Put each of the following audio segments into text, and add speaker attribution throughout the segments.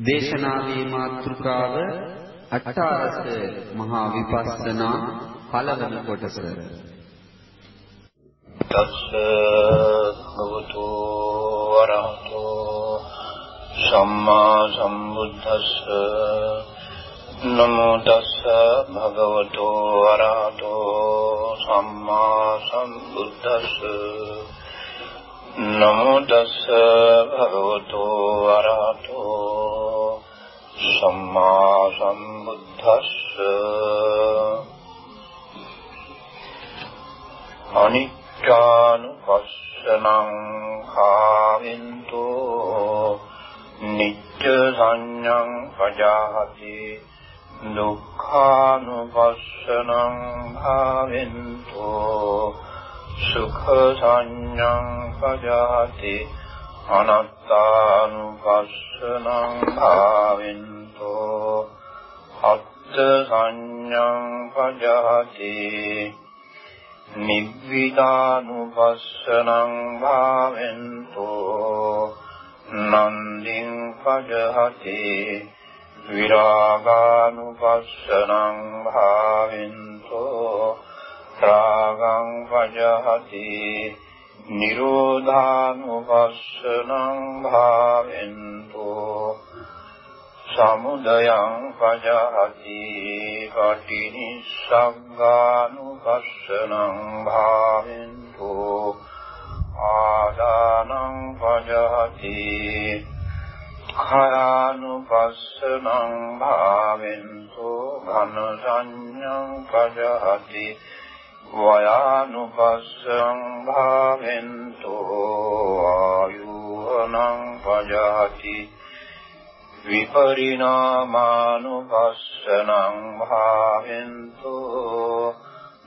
Speaker 1: දේශනාවේ මාතෘකාව අට්ඨාරස මහා විපස්සනා පළවන කොටස.
Speaker 2: තස්ස භගවතු වරහතෝ සම්මා සම්බුද්දස්ස නමෝ තස්ස භගවතු වරහතෝ සම්මා සම්බුද්දස්ස නමෝ තස්ස භගවතු වරහතෝ සම්මා සම්බුද්දස්ස. අනිච්චානුපස්සනං කාවින්තෝ නිච්ච සංඥං පජාහති. දුක්ඛානුපස්සනං භාවෙන්තෝ සුඛ සංඥං පජාති අනත්තානුපස්සනං භාවෙන්තෝ අත්ථ සංඥං පජාති නිබ්බිදානුපස්සනං භාවෙන්තෝ නන්දින් පජහති විරාගානුපස්සනං භාවෙන්තෝ රාගං පජහති නිරෝධානුපස්සනං භාවෙන්තෝ සමුදයං පජහති පටිනිස්සග්ගානුපස්සනං භාවෙන්තෝ ආදානං පජහති khයානුපස්සනං භාවෙන්තෝ ඝන සංඤං පජහති වයානුපස්සං භාවෙන්තෝ ආයුවනං පජහති විපරිණාමානුපස්සනං භාවෙන්තෝ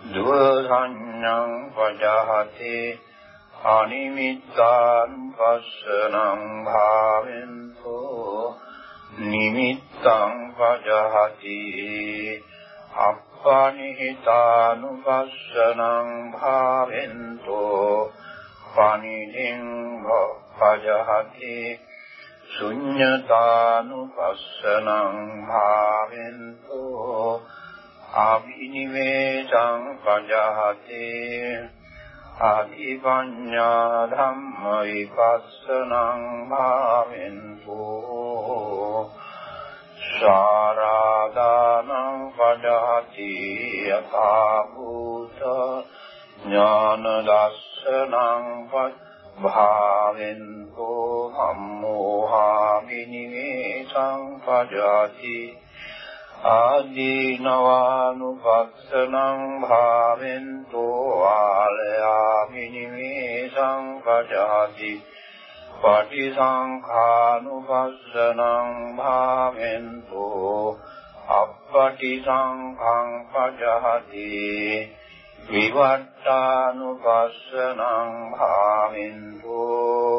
Speaker 2: දුව සංඤං පජහති අනිමිත්තානුපස්සනං භාවෙන්තෝ නිමිත්තං පජහති අප්පනිහිතානුපස්සනං භාවෙන්තෝ පනිදින් පජහති ශුඤ්ඤතානුපස්සනං භාවෙන්තෝ අභිනිවේෂං පජහති ආදිපඤ්ඤා ධම්ම විපස්සනං භාවෙන්තෝ සාරාදානං පජහති යථා භූත ඥාන දස්සනං භාවෙන්තෝ සම්මෝහා විනිවේසං පජහති ආදීනවානුපස්සනං භාවෙන්තෝ ආලයාමිනිමේසං පජාති පටිසංඛානුපස්සනං භාවෙන්තෝ අප්පටිසංඛං පජහති විවට්ටානුපස්සනං භාවෙන්තෝ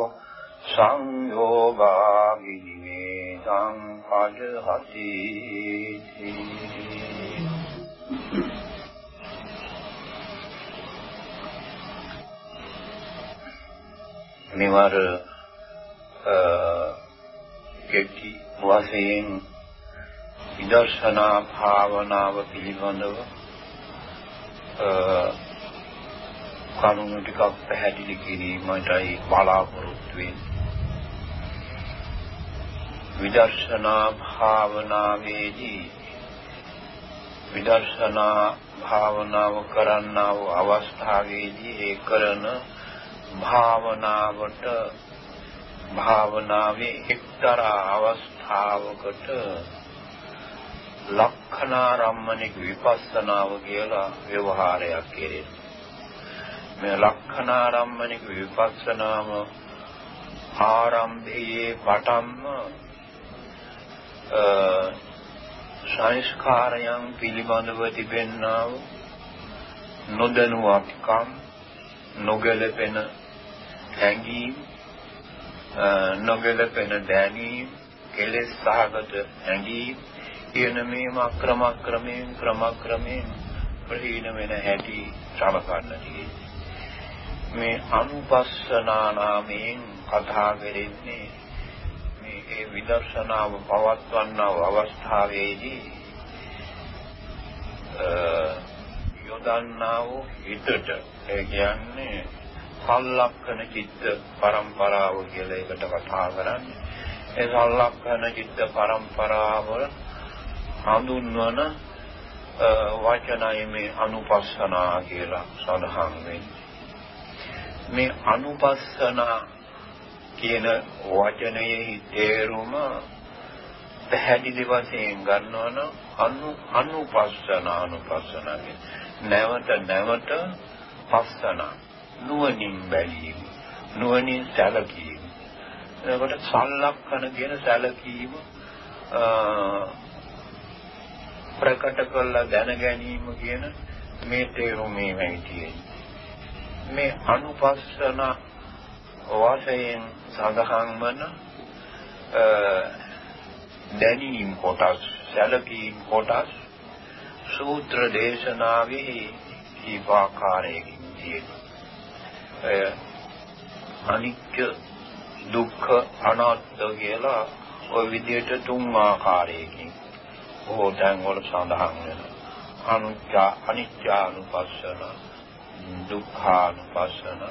Speaker 2: සංයෝගා විනිවේසං පජහති මෙවර කෙටි වශයෙන් විදර්ශනා භාවනාව පිළිබඳව කරුණු ටිකක් පැහැදිලි කිරීමටයි බලාපොරොත්තු වෙන්නේ. විදර්ශනා භාවනාවේදී විදර්ශනා භාවනාව කරන්නා වූ අවස්ථාවේදී ඒ කරන භාවනාවට භාවනාවේ එක්තරා අවස්ථාවකට ලක්ෂණාරම්මනික විපස්සනාව කියලා ව්‍යවහාරයක් කෙරේ. මේ ලක්ෂණාරම්මනික විපස්සනාව ආරම්භයේ පටන්ම සංස්කාරයන් පිළිබඳව තිබෙනා වූ නොදැනුවත්කම් නොගැලපෙන හැඟීම් නොගැලපෙන දැනීම් කෙලෙස් සහගත හැඟීම් කියන මේම ක්‍රමක්‍රමයෙන් ක්‍රමක්‍රමයෙන් ප්‍රහීන වෙන හැටි සමකන්නදී මේ අනුපස්සනා නාමයෙන් කතා කරන්නේ මේ ඒ විදර්ශනාව පවත්වන්නව අවස්ථාවේදී යොදන්නා වූ හිතට ඒ කියන්නේ සල්ලක්ෂණ චිත්ත පරම්පරාව කියලා එකට කතා කරන්නේ. ඒ සල්ලක්ෂණ චිත්ත පරම්පරාව හඳුන්වන වචනයි මේ අනුපස්සනා කියලා සඳහන් වෙන්නේ. මේ අනුපස්සනා කියන වචනයේ තේරුම පැහැදිලි වශයෙන් ගන්නවා නම් අනු අනුපස්සන අනුපස්සන නැවත නැවත පස්සන නුවණින් බැලීම නුවණින් සැලකීම එතකොට සල්ලක්කන කියන සැලකීම ප්‍රකට කරලා දැන ගැනීම කියන මේ තේරුමේමයි තියෙන්නේ මේ අනුපස්සන වශයෙන් සඳහන් වන දැනීම් කොටස් සැලකීම් කොටස් සූත්‍ර දේශනාවේ දීපාකාරයකින් තියෙනවා. අනිත්‍ය දුක්ඛ අනාත්ම කියලා ওই විදිහට තුන් ආකාරයකින් බොහෝ තැන්වල සඳහන් වෙනවා. අනුත්‍ය අනිත්‍යානුපස්සන දුක්ඛානුපස්සන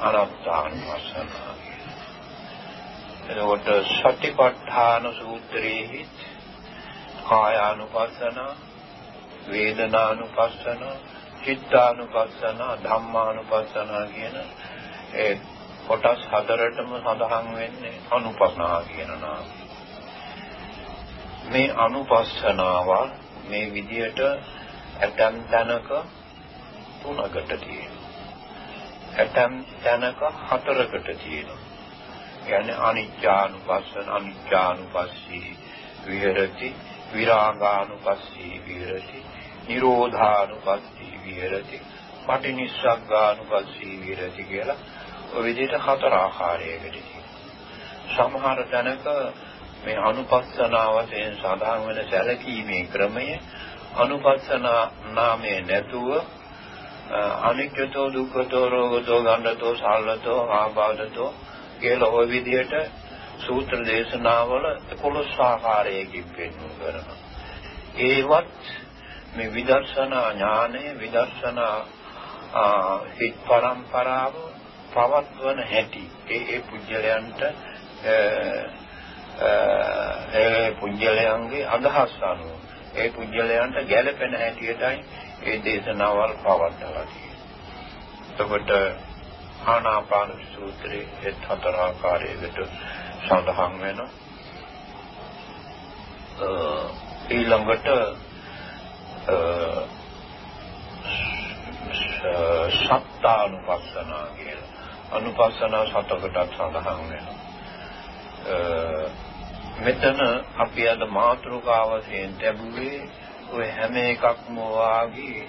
Speaker 2: අනාත්මානුපස්සන එතකොට සතිපට්ඨාන සූත්‍රයේ කායානුපස්සන වේදනානුපස්සන චිත්තානුපස්සන ධම්මානුපස්සන කියන ඒ කොටස් හතරටම සඳහන් වෙන්නේ අනුපස්සනා කියන නාමය. මේ අනුපස්සනාවල් මේ විදියට ඇතම් තැනක තුනකට තියෙනවා. ඇතම් තැනක හතරකට තියෙනවා. කියන්නේ අනිච්චානුපස්සන අනිච්චානුපස්සී විහෙරති විරාගානුපස්සී විහෙරති නිරෝධානුපස්සී විහෙරති පටිනිස්සග්ගානුපස්සී විහෙරති කියලා ඔය විදිහට හතර ආකාරයකට සමහර තැනක මේ අනුපස්සනාවතෙන් සඳහන් වෙන සැලකීමේ ක්‍රමය අනුපස්සනා නාමයේ නැතුව අනිත්‍යතෝ දුක්ඛතෝ රෝගතෝ ගණ්ඩතෝ සාල්ලතෝ ආබාධතෝ කියලා ওই විදිහට සූත්‍ර දේශනාවල 11 ආකාරයකින් පෙන්වු කරනවා. ඒවත් මේ විදර්ශනා ඥානය විදර්ශනා හිත් පරම්පරාව පවත්වන හැටි ඒ ඒ පුජ්‍යලයන්ට ඒ පුජ්‍යලයන්ගේ අදහස් අනුව ඒ පුජ්‍යලයන්ට ගැළපෙන හැටියටයි ඒ දේශනාවල් පවත්වලා තියෙන්නේ. එතකොට ආනාපාන සූත්‍රයේ එත් හතර ආකාරයකට සඳහන් වෙනවා. ඊළඟට සත්තානුපස්සනා කියලා. අනුපස්සනා සතකටත් සඳහන් වෙනවා. මෙතන අපි අද මාතෘකාවසෙන් ලැබුවේ ඔය හැම එකක්ම වාගේ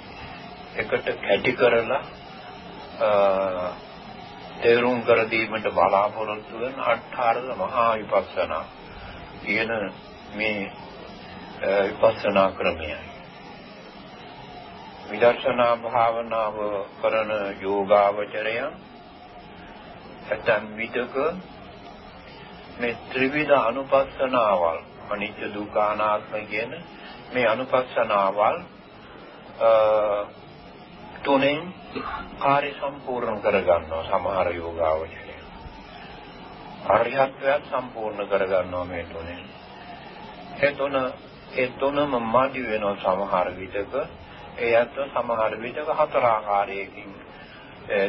Speaker 2: එකට කැටි කරලා තේරුම් කර දීමට බලාපොරොත්තු වෙන අට්ඨාරද මහා විපස්සනා කියන මේ විපස්සනා ක්‍රමයයි. විදර්ශනා භාවනාව කරන යෝගාවචරය ඇතන් විදක මේ ත්‍රිවිධ අනුපස්සනාවල් අනිත්‍ය දුක්ඛ අනාත්ම කියන මේ අනුපස්සනාවල් තුනෙන් කාර්ය සම්පූර්ණ කරගන්නවා සමහර යෝගාවචරය. අරිහත්වයක් සම්පූර්ණ කරගන්නවා මේ තුනෙන්. ඒ තුන ඒ තුනම මාදි වෙනවා සමහර විටක ඒ අත සමහර විටක හතර ආකාරයකින්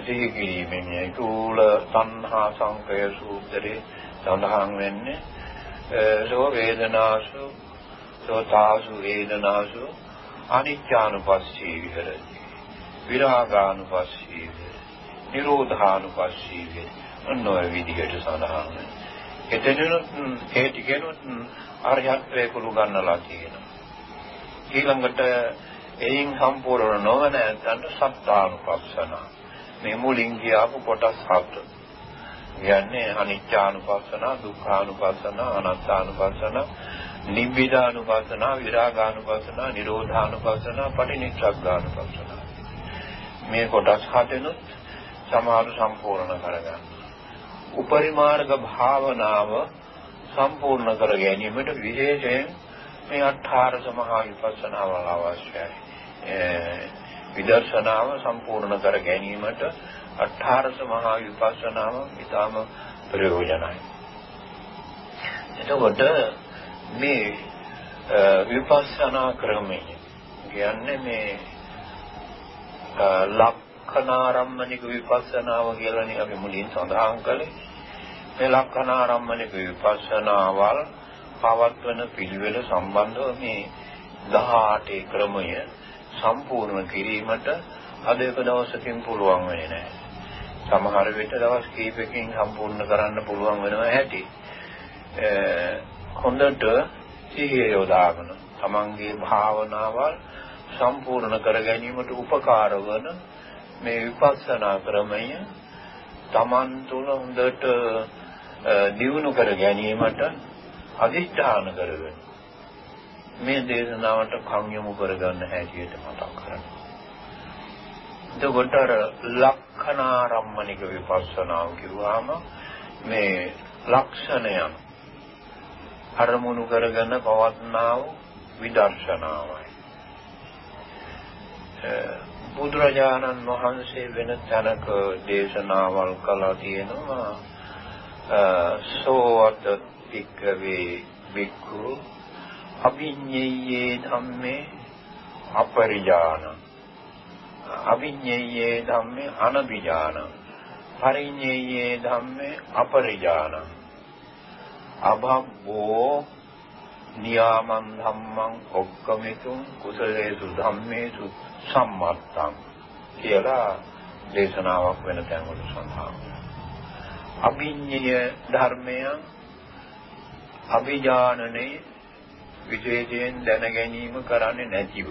Speaker 2: සිහි කිරීමෙන් ඒකූල සංහා සංකය සූත්‍රයේ සඳහන් වෙන්නේ සෝ වේදනාසු සෝතාසු වේදනාසු අනිත්‍යානුපස්සී විහෙරති විරාගානුපස්සී නිරෝධානුපස්සී ඔන්නෝය විදිහට සඳහන් වෙනවා. එතනනොත් ඒ ටිකනොත් අරහත්ත්වයේ කුළු ගන්නලා තියෙනවා. ඊළඟට එයින් සම්පූර්ණ නොවන ඇත්තන්ට සත්‍යානුපස්සන මේ මුලින් කියපු කොටස් හත කියන්නේ අනිච්චානුපස්සන දුක්ඛානුපස්සන අනාත්මානුපස්සන නිබ්බිදානුපස්සන විරාගානුපස්සන නිරෝධානුපස්සන පටිනිස්සග්ගානුපස්සන මේ කොටස් හතෙනුත් සමාරු සම්පූර්ණ කරගන්න. උපරිමාර්ග භාවනාව සම්පූර්ණ කර ගැනීමට විශේෂයෙන් මේ අට්ඨාරස මහා විපස්සනාව අවශ්‍යයි. විදර්ශනාව සම්පූර්ණ කර ගැනීමට අට්ඨාරස මහා විපස්සනාව ඉතාම ප්‍රයෝජනයි. එතකොට මේ විපස්සනා ක්‍රමය කියන්නේ මේ ලක්ඛනාරම්මනික විපස්සනාව කියලානේ අපි මුලින් සඳහන් කළේ. මේ ලක්ඛනාරම්මනික විපස්සනාවල් පවත්වන පිළිවෙල සම්බන්ධව මේ 18 ක්‍රමය සම්පූර්ණ කිරීමට අද එක දවසකින් පුළුවන් වෙන්නේ නැහැ. සමහර විට දවස් කීපකින් සම්පූර්ණ කරන්න පුළුවන් වෙනවා ඇති. හොඳට සිහිය යොදාගෙන තමන්ගේ භාවනාවල් සම්පූර්ණ කර ගැනීමට උපකාර වන මේ විපස්සනා ක්‍රමය තමන් තුළ හොඳට දියුණු කර ගැනීමට අදිෂ්ඨාන කරගෙන මේ දේශනාවට කම් යොමු කරගන්න හැටියට මතක් කරනවා. එතකොට අර ලක්ෂණාරම්මනික විපස්සනාව කිව්වහම මේ ලක්ෂණයන් අරමුණු කරගෙන පවත්නා වූ විදර්ශනාවයි. බුදුරජාණන් වහන්සේ වෙන තැනක දේශනාවල් කළා තියෙනවා සෝවත පික්කවේ බික්ඛු අභිඤ්ඤයේ ධම්මේ අපරිජාන අභිඤ්ඤයේ ධම්මේ අනබිජාන පරිඤ්ඤයේ ධම්මේ අපරිජාන අභබ්බෝ නියාමං ධම්මං ඔක්කමිතුං කුසලේසු ධම්මේසු සම්මත්තං කියලා දේශනාවක් වෙන තැන්වල සඳහන්. අභිඤ්ඤය ධර්මය අභිජානනේ විශේෂයෙන් දැන ගැනීම කරන්නේ නැතිව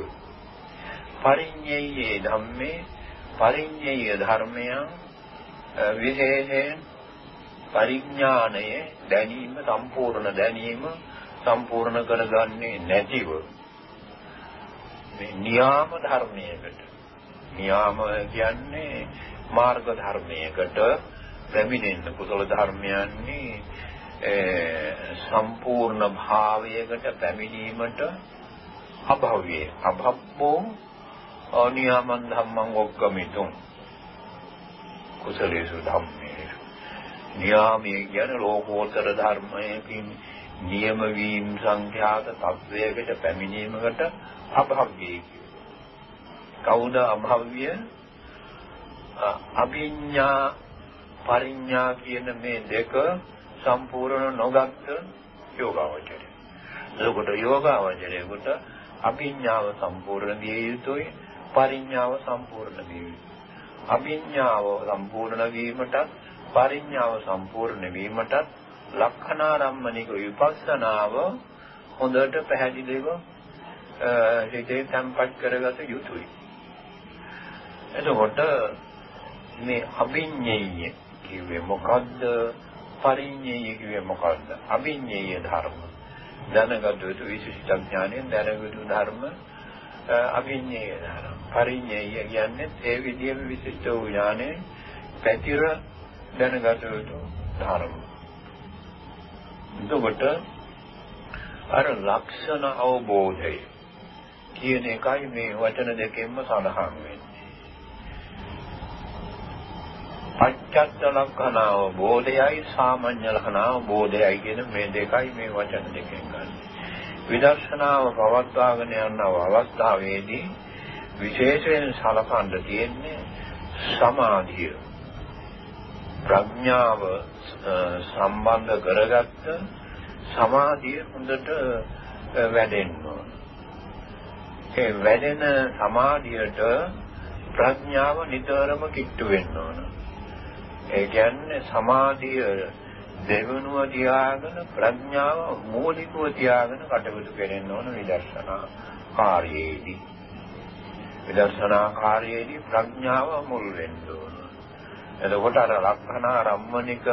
Speaker 2: පරිඤ්ඤයේ ධම්මේ පරිඤ්ඤය ධර්මය විශේෂයෙන් පරිඥාණය දැනීම සම්පූර්ණ දැනීම සම්පූර්ණ කරගන්නේ නැතිව මේ නියාම ධර්මයකට. නියාම කියන්නේ මාර්ග ධර්මයකට පැමිණෙන්න කුසල ධර්මයන්නේ සම්පූර්ණ භාවයකට පැමිණීමට අභව්‍යය අභබ්බෝ අනියාමන් ධම්මං ඔක්කමිතුම් කුසලේසු ධම්මේසු. නියාමයේ කියන ලෝකෝත්තර ධර්මයකින් නියම වීම සංඛ්‍යාත තත්වයකට පැමිණීමකට අභව්‍යයි කවුද අභව්‍ය? අභිඥා පරිඥා කියන මේ දෙක සම්පූර්ණ නොගත් යෝගාවචරය. එතකොට යෝගාවචරයකට අභිඥාව සම්පූර්ණ විය යුතුයි. පරිඥාව සම්පූර්ණ විය යුතුයි. අභිඥාව සම්පූර්ණ වීමට පරිඥාව සම්පූර්ණ වීමට ලක්ෂණාරම්මනික විපස්සනාව හොඳට පැහැදිලිව හිතේ තැම්පත් කරගත යුතුයි. එතකොට මේ අභිඤ්ඤය කිව්වේ මොකද්ද? පරිඤ්ඤය කිව්වේ මොකද්ද? අභිඤ්ඤය ධර්ම. දැනගත යුතු විශිෂ්ට ඥානයෙන් දැනගත යුතු ධර්ම අභිඤ්ඤය ධර්ම. පරිඤ්ඤය කියන්නේ ඒ විදිහේ විශිෂ්ට වූ ඥානයේ පැතිර දැනගත යුතු ධර්ම. එතකොට අර ලක්ෂණ අවබෝධය කියන එකයි මේ වචන දෙකෙන්ම සඳහන් වෙන්නේ. පච්චත්ත ලක්ෂණ අවබෝධයයි සාමාන්‍ය ලක්ෂණ අවබෝධයයි කියන මේ දෙකයි මේ වචන දෙකෙන් ගන්න. විදර්ශනාව පවත්වාගෙන යන අවස්ථාවේදී විශේෂයෙන් සලකන්න තියෙන්නේ සමාධිය. ප්‍රඥාව සම්බන්ධ කරගත්ත සමාධිය හොඳට වැඩෙන්න ඕන. ඒ වැඩෙන සමාධියට ප්‍රඥාව නිතරම කිට්ටු වෙන්න ඕන. ඒ කියන්නේ සමාධිය දෙවනුව තියාගෙන ප්‍රඥාව මූලිකව තියාගෙන කටයුතු කරන්න ඕන විදර්ශනා කාර්යයේදී. විදර්ශනා කාර්යයේදී ප්‍රඥාව මුල් වෙන්න ඕන. එතකොට අර ලක්ෂණා රම්මනික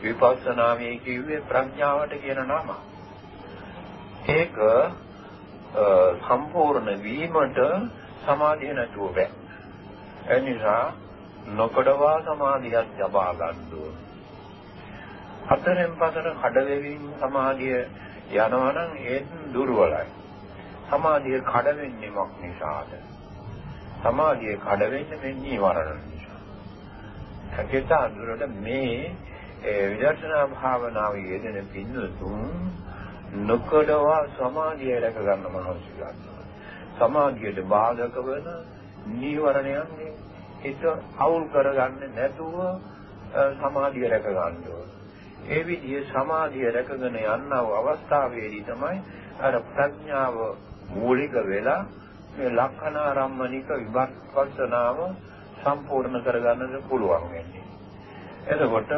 Speaker 2: විපස්සනාවේ කිව්වේ ප්‍රඥාවට කියන නම. ඒක සම්පූර්ණ වීමට සමාධිය නැතුව බෑ. එනිසා නොකඩවා සමාධියක් ලබා ගන්න ඕන. හතරෙන් පතර කඩවෙමින් සමාධිය යනවා නම් ඒත් දුර්වලයි. සමාධිය කඩ වෙන්නේ මොක් නිසාද? සමාධිය කඩ වෙන්නේ මේ නීවරණ නිසා. කකිත අඳුරට මේ විදර්ශනා භාවනාවේ යෙදෙන පින්නතුන් නොකඩවා සමාධිය රැක ගන්න මහන්සි ගන්නවා. සමාධියට බාධක වෙන නීවරණයන් හිත අවුල් කරගන්නේ නැතුව සමාධිය රැක ගන්න ඕන. ඒ විදිහේ සමාධිය රැකගෙන යන්නව අවස්ථාවේදී තමයි අර ප්‍රඥාව මූලික වෙලා මේ ලක්ෂණාරම්මනික විපස්සනාව සම්පූර්ණ කරගන්නද පුළුවන් වෙන්නේ. එතකොට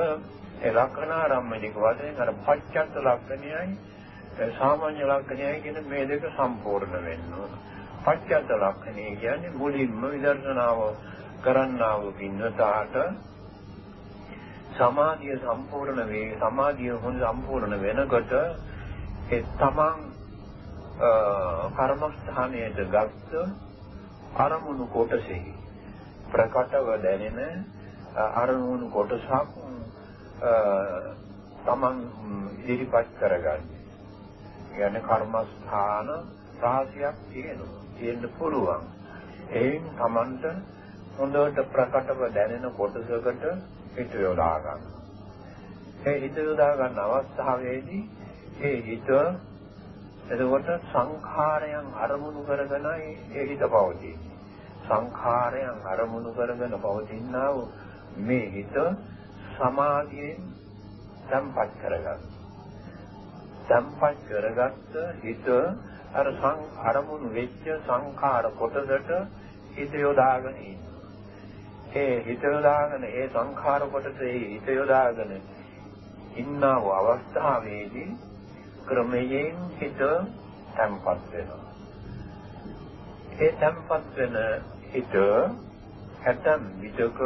Speaker 2: ඒ ලක්ෂණාරම්මනික වශයෙන් අර පච්චත්ත ලක්ෂණයයි සාමාන්‍ය ලක්ෂණයයි කියන මේ දෙක සම්පූර්ණ වෙන්න ඕන. පච්චත්ත ලක්ෂණය කියන්නේ මුලින්ම විදර්ශනාව කරන්නා වූ පින්නතාට සමාධිය සම්පූර්ණ වේ සමාධිය හොඳ සම්පූර්ණ වෙනකොට ඒ තමන් කර්මස්ථානයට ගත්ත අරමුණු කොටසෙහි ප්‍රකටව දැනෙන අරමුණු කොටසක් තමන් ඉදිරිපත් කරගන්නේ. කියන්නේ කර්මස්ථාන රාශියක් තියෙනවා. තියෙන්න පුළුවන්. එයින් තමන්ට හොඳට ප්‍රකටව දැනෙන කොටසකට හිත යොදා ගන්න. ඒ හිත යොදා ගන්න අවස්ථාවේදී ඒ හිත එතකොට සංඛාරයන් අරමුණු කරගෙනයි ඒ හිත පවතින්නේ. සංඛාරයන් අරමුණු කරගෙන පවතිනා වූ මේ හිත සමාධියෙන් සම්පත් කරගන්න. සම්පත් කරගත්ත හිත අර සං අරමුණු වෙච්ච සංඛාර කොටසට හිත යොදාගෙන ඉන්න. ඒ හිත යොදාගෙන ඒ සංඛාර කොටසේ හිත යොදාගෙන ඉන්නා වූ අවස්ථාවේදී ක්‍රමයෙන් හිත තැම්පත් වෙනවා. ඒ තැම්පත් වෙන හිත හැතම් විදක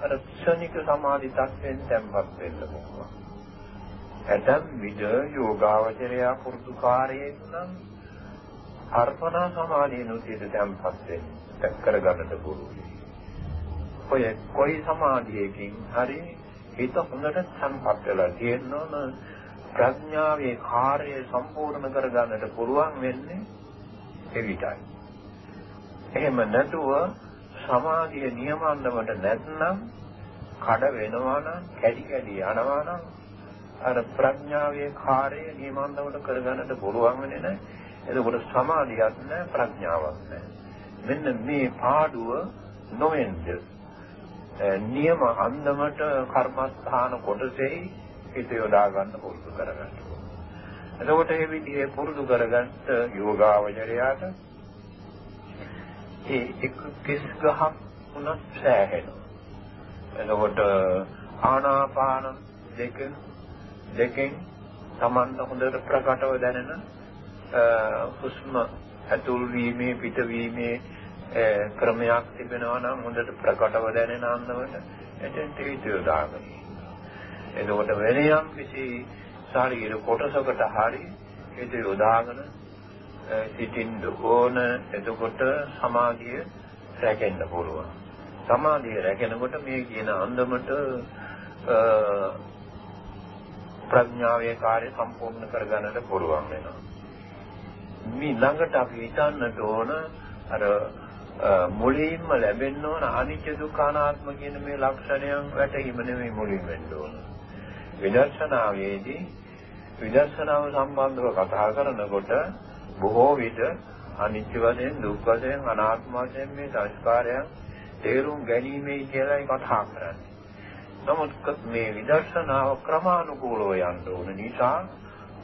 Speaker 2: අර ක්ෂණික සමාධි තත්ත්වෙන් තැම්පත් වෙන්න පුළුවන්. හැතම් විද යෝගාවචරය පුරුදුකාරයෙන් නම් අර්පණා සමාධියනොතියට තැම්පත් වෙන්න කරගන්නට පුළුවන්. ඔය කොයි සමාධියකින් හරි හිත හොඳට සම්පත් වෙලා තියෙනවා ප්‍රඥාවේ කාර්යය සම්පූර්ණ කරගන්නට පුළුවන් වෙන්නේ එවිටයි. එහෙම නැතුව සමාධිය නියමන්නවට නැත්නම් කඩ වෙනවා නම් කැඩි කැඩි යනවා නම් අර ප්‍රඥාවේ කාර්යය නියමන්නවට කරගන්නට පුළුවන් වෙන්නේ නැහැ. එතකොට සමාධියක් නැහැ ප්‍රඥාවක් නැහැ. මෙන්න මේ පාඩුව නොවෙන්නේ නියම අන්දමට කර්මස්ථාන කොටසෙහි හිත යොදා ගන්න පුරුදු කරගන්න. එතකොට මේ විදිහේ පුරුදු කරගත්ත යෝගාවචරයට ඒ එක කිස් ගහක් උනත් සෑහෙනවා. එතකොට ආනාපාන දෙක දෙකෙන් Tamanට හොඳට ප්‍රකටව දැනෙන හුස්ම ඇතුල් වීමේ පිටවීමේ ක්‍රමයක් තිබෙනවා නම් හොඳට ප්‍රකටව දැනෙන අන්දමට එතෙන්ට හිත යොදාගන්න. එතකොට වෙන යම් කිසි ශාරීර කොටසකට හරි හිත යොදාගෙන සිටින්න ඕන එතකොට සමාධිය රැකෙන්න පුළුවන්. සමාධිය රැකෙනකොට මේ කියන අන්දමට ප්‍රඥාවේ කාර්ය සම්පූර්ණ කරගන්නට පුළුවන් වෙනවා. මේ ළඟට අපි හිතන්නට ඕන අර මුලින්ම ලැබෙන්න ඕන අනිත්‍ය දුක්ඛ අනාත්ම කියන මේ ලක්ෂණයන් වැටහිම නෙමෙයි මුලින් වෙන්න ඕන. විදර්ශනාවේදී විදර්ශනාව සම්බන්ධව කතා කරනකොට බොහෝ විට අනිත්‍ය වශයෙන් දුක් වශයෙන් අනාත්ම වශයෙන් මේ සංස්කාරයන් තේරුම් ගැනීමයි කියලායි කතා කරන්නේ. නමුත් මේ විදර්ශනාව ක්‍රමානුකූලව යන්න ඕන නිසා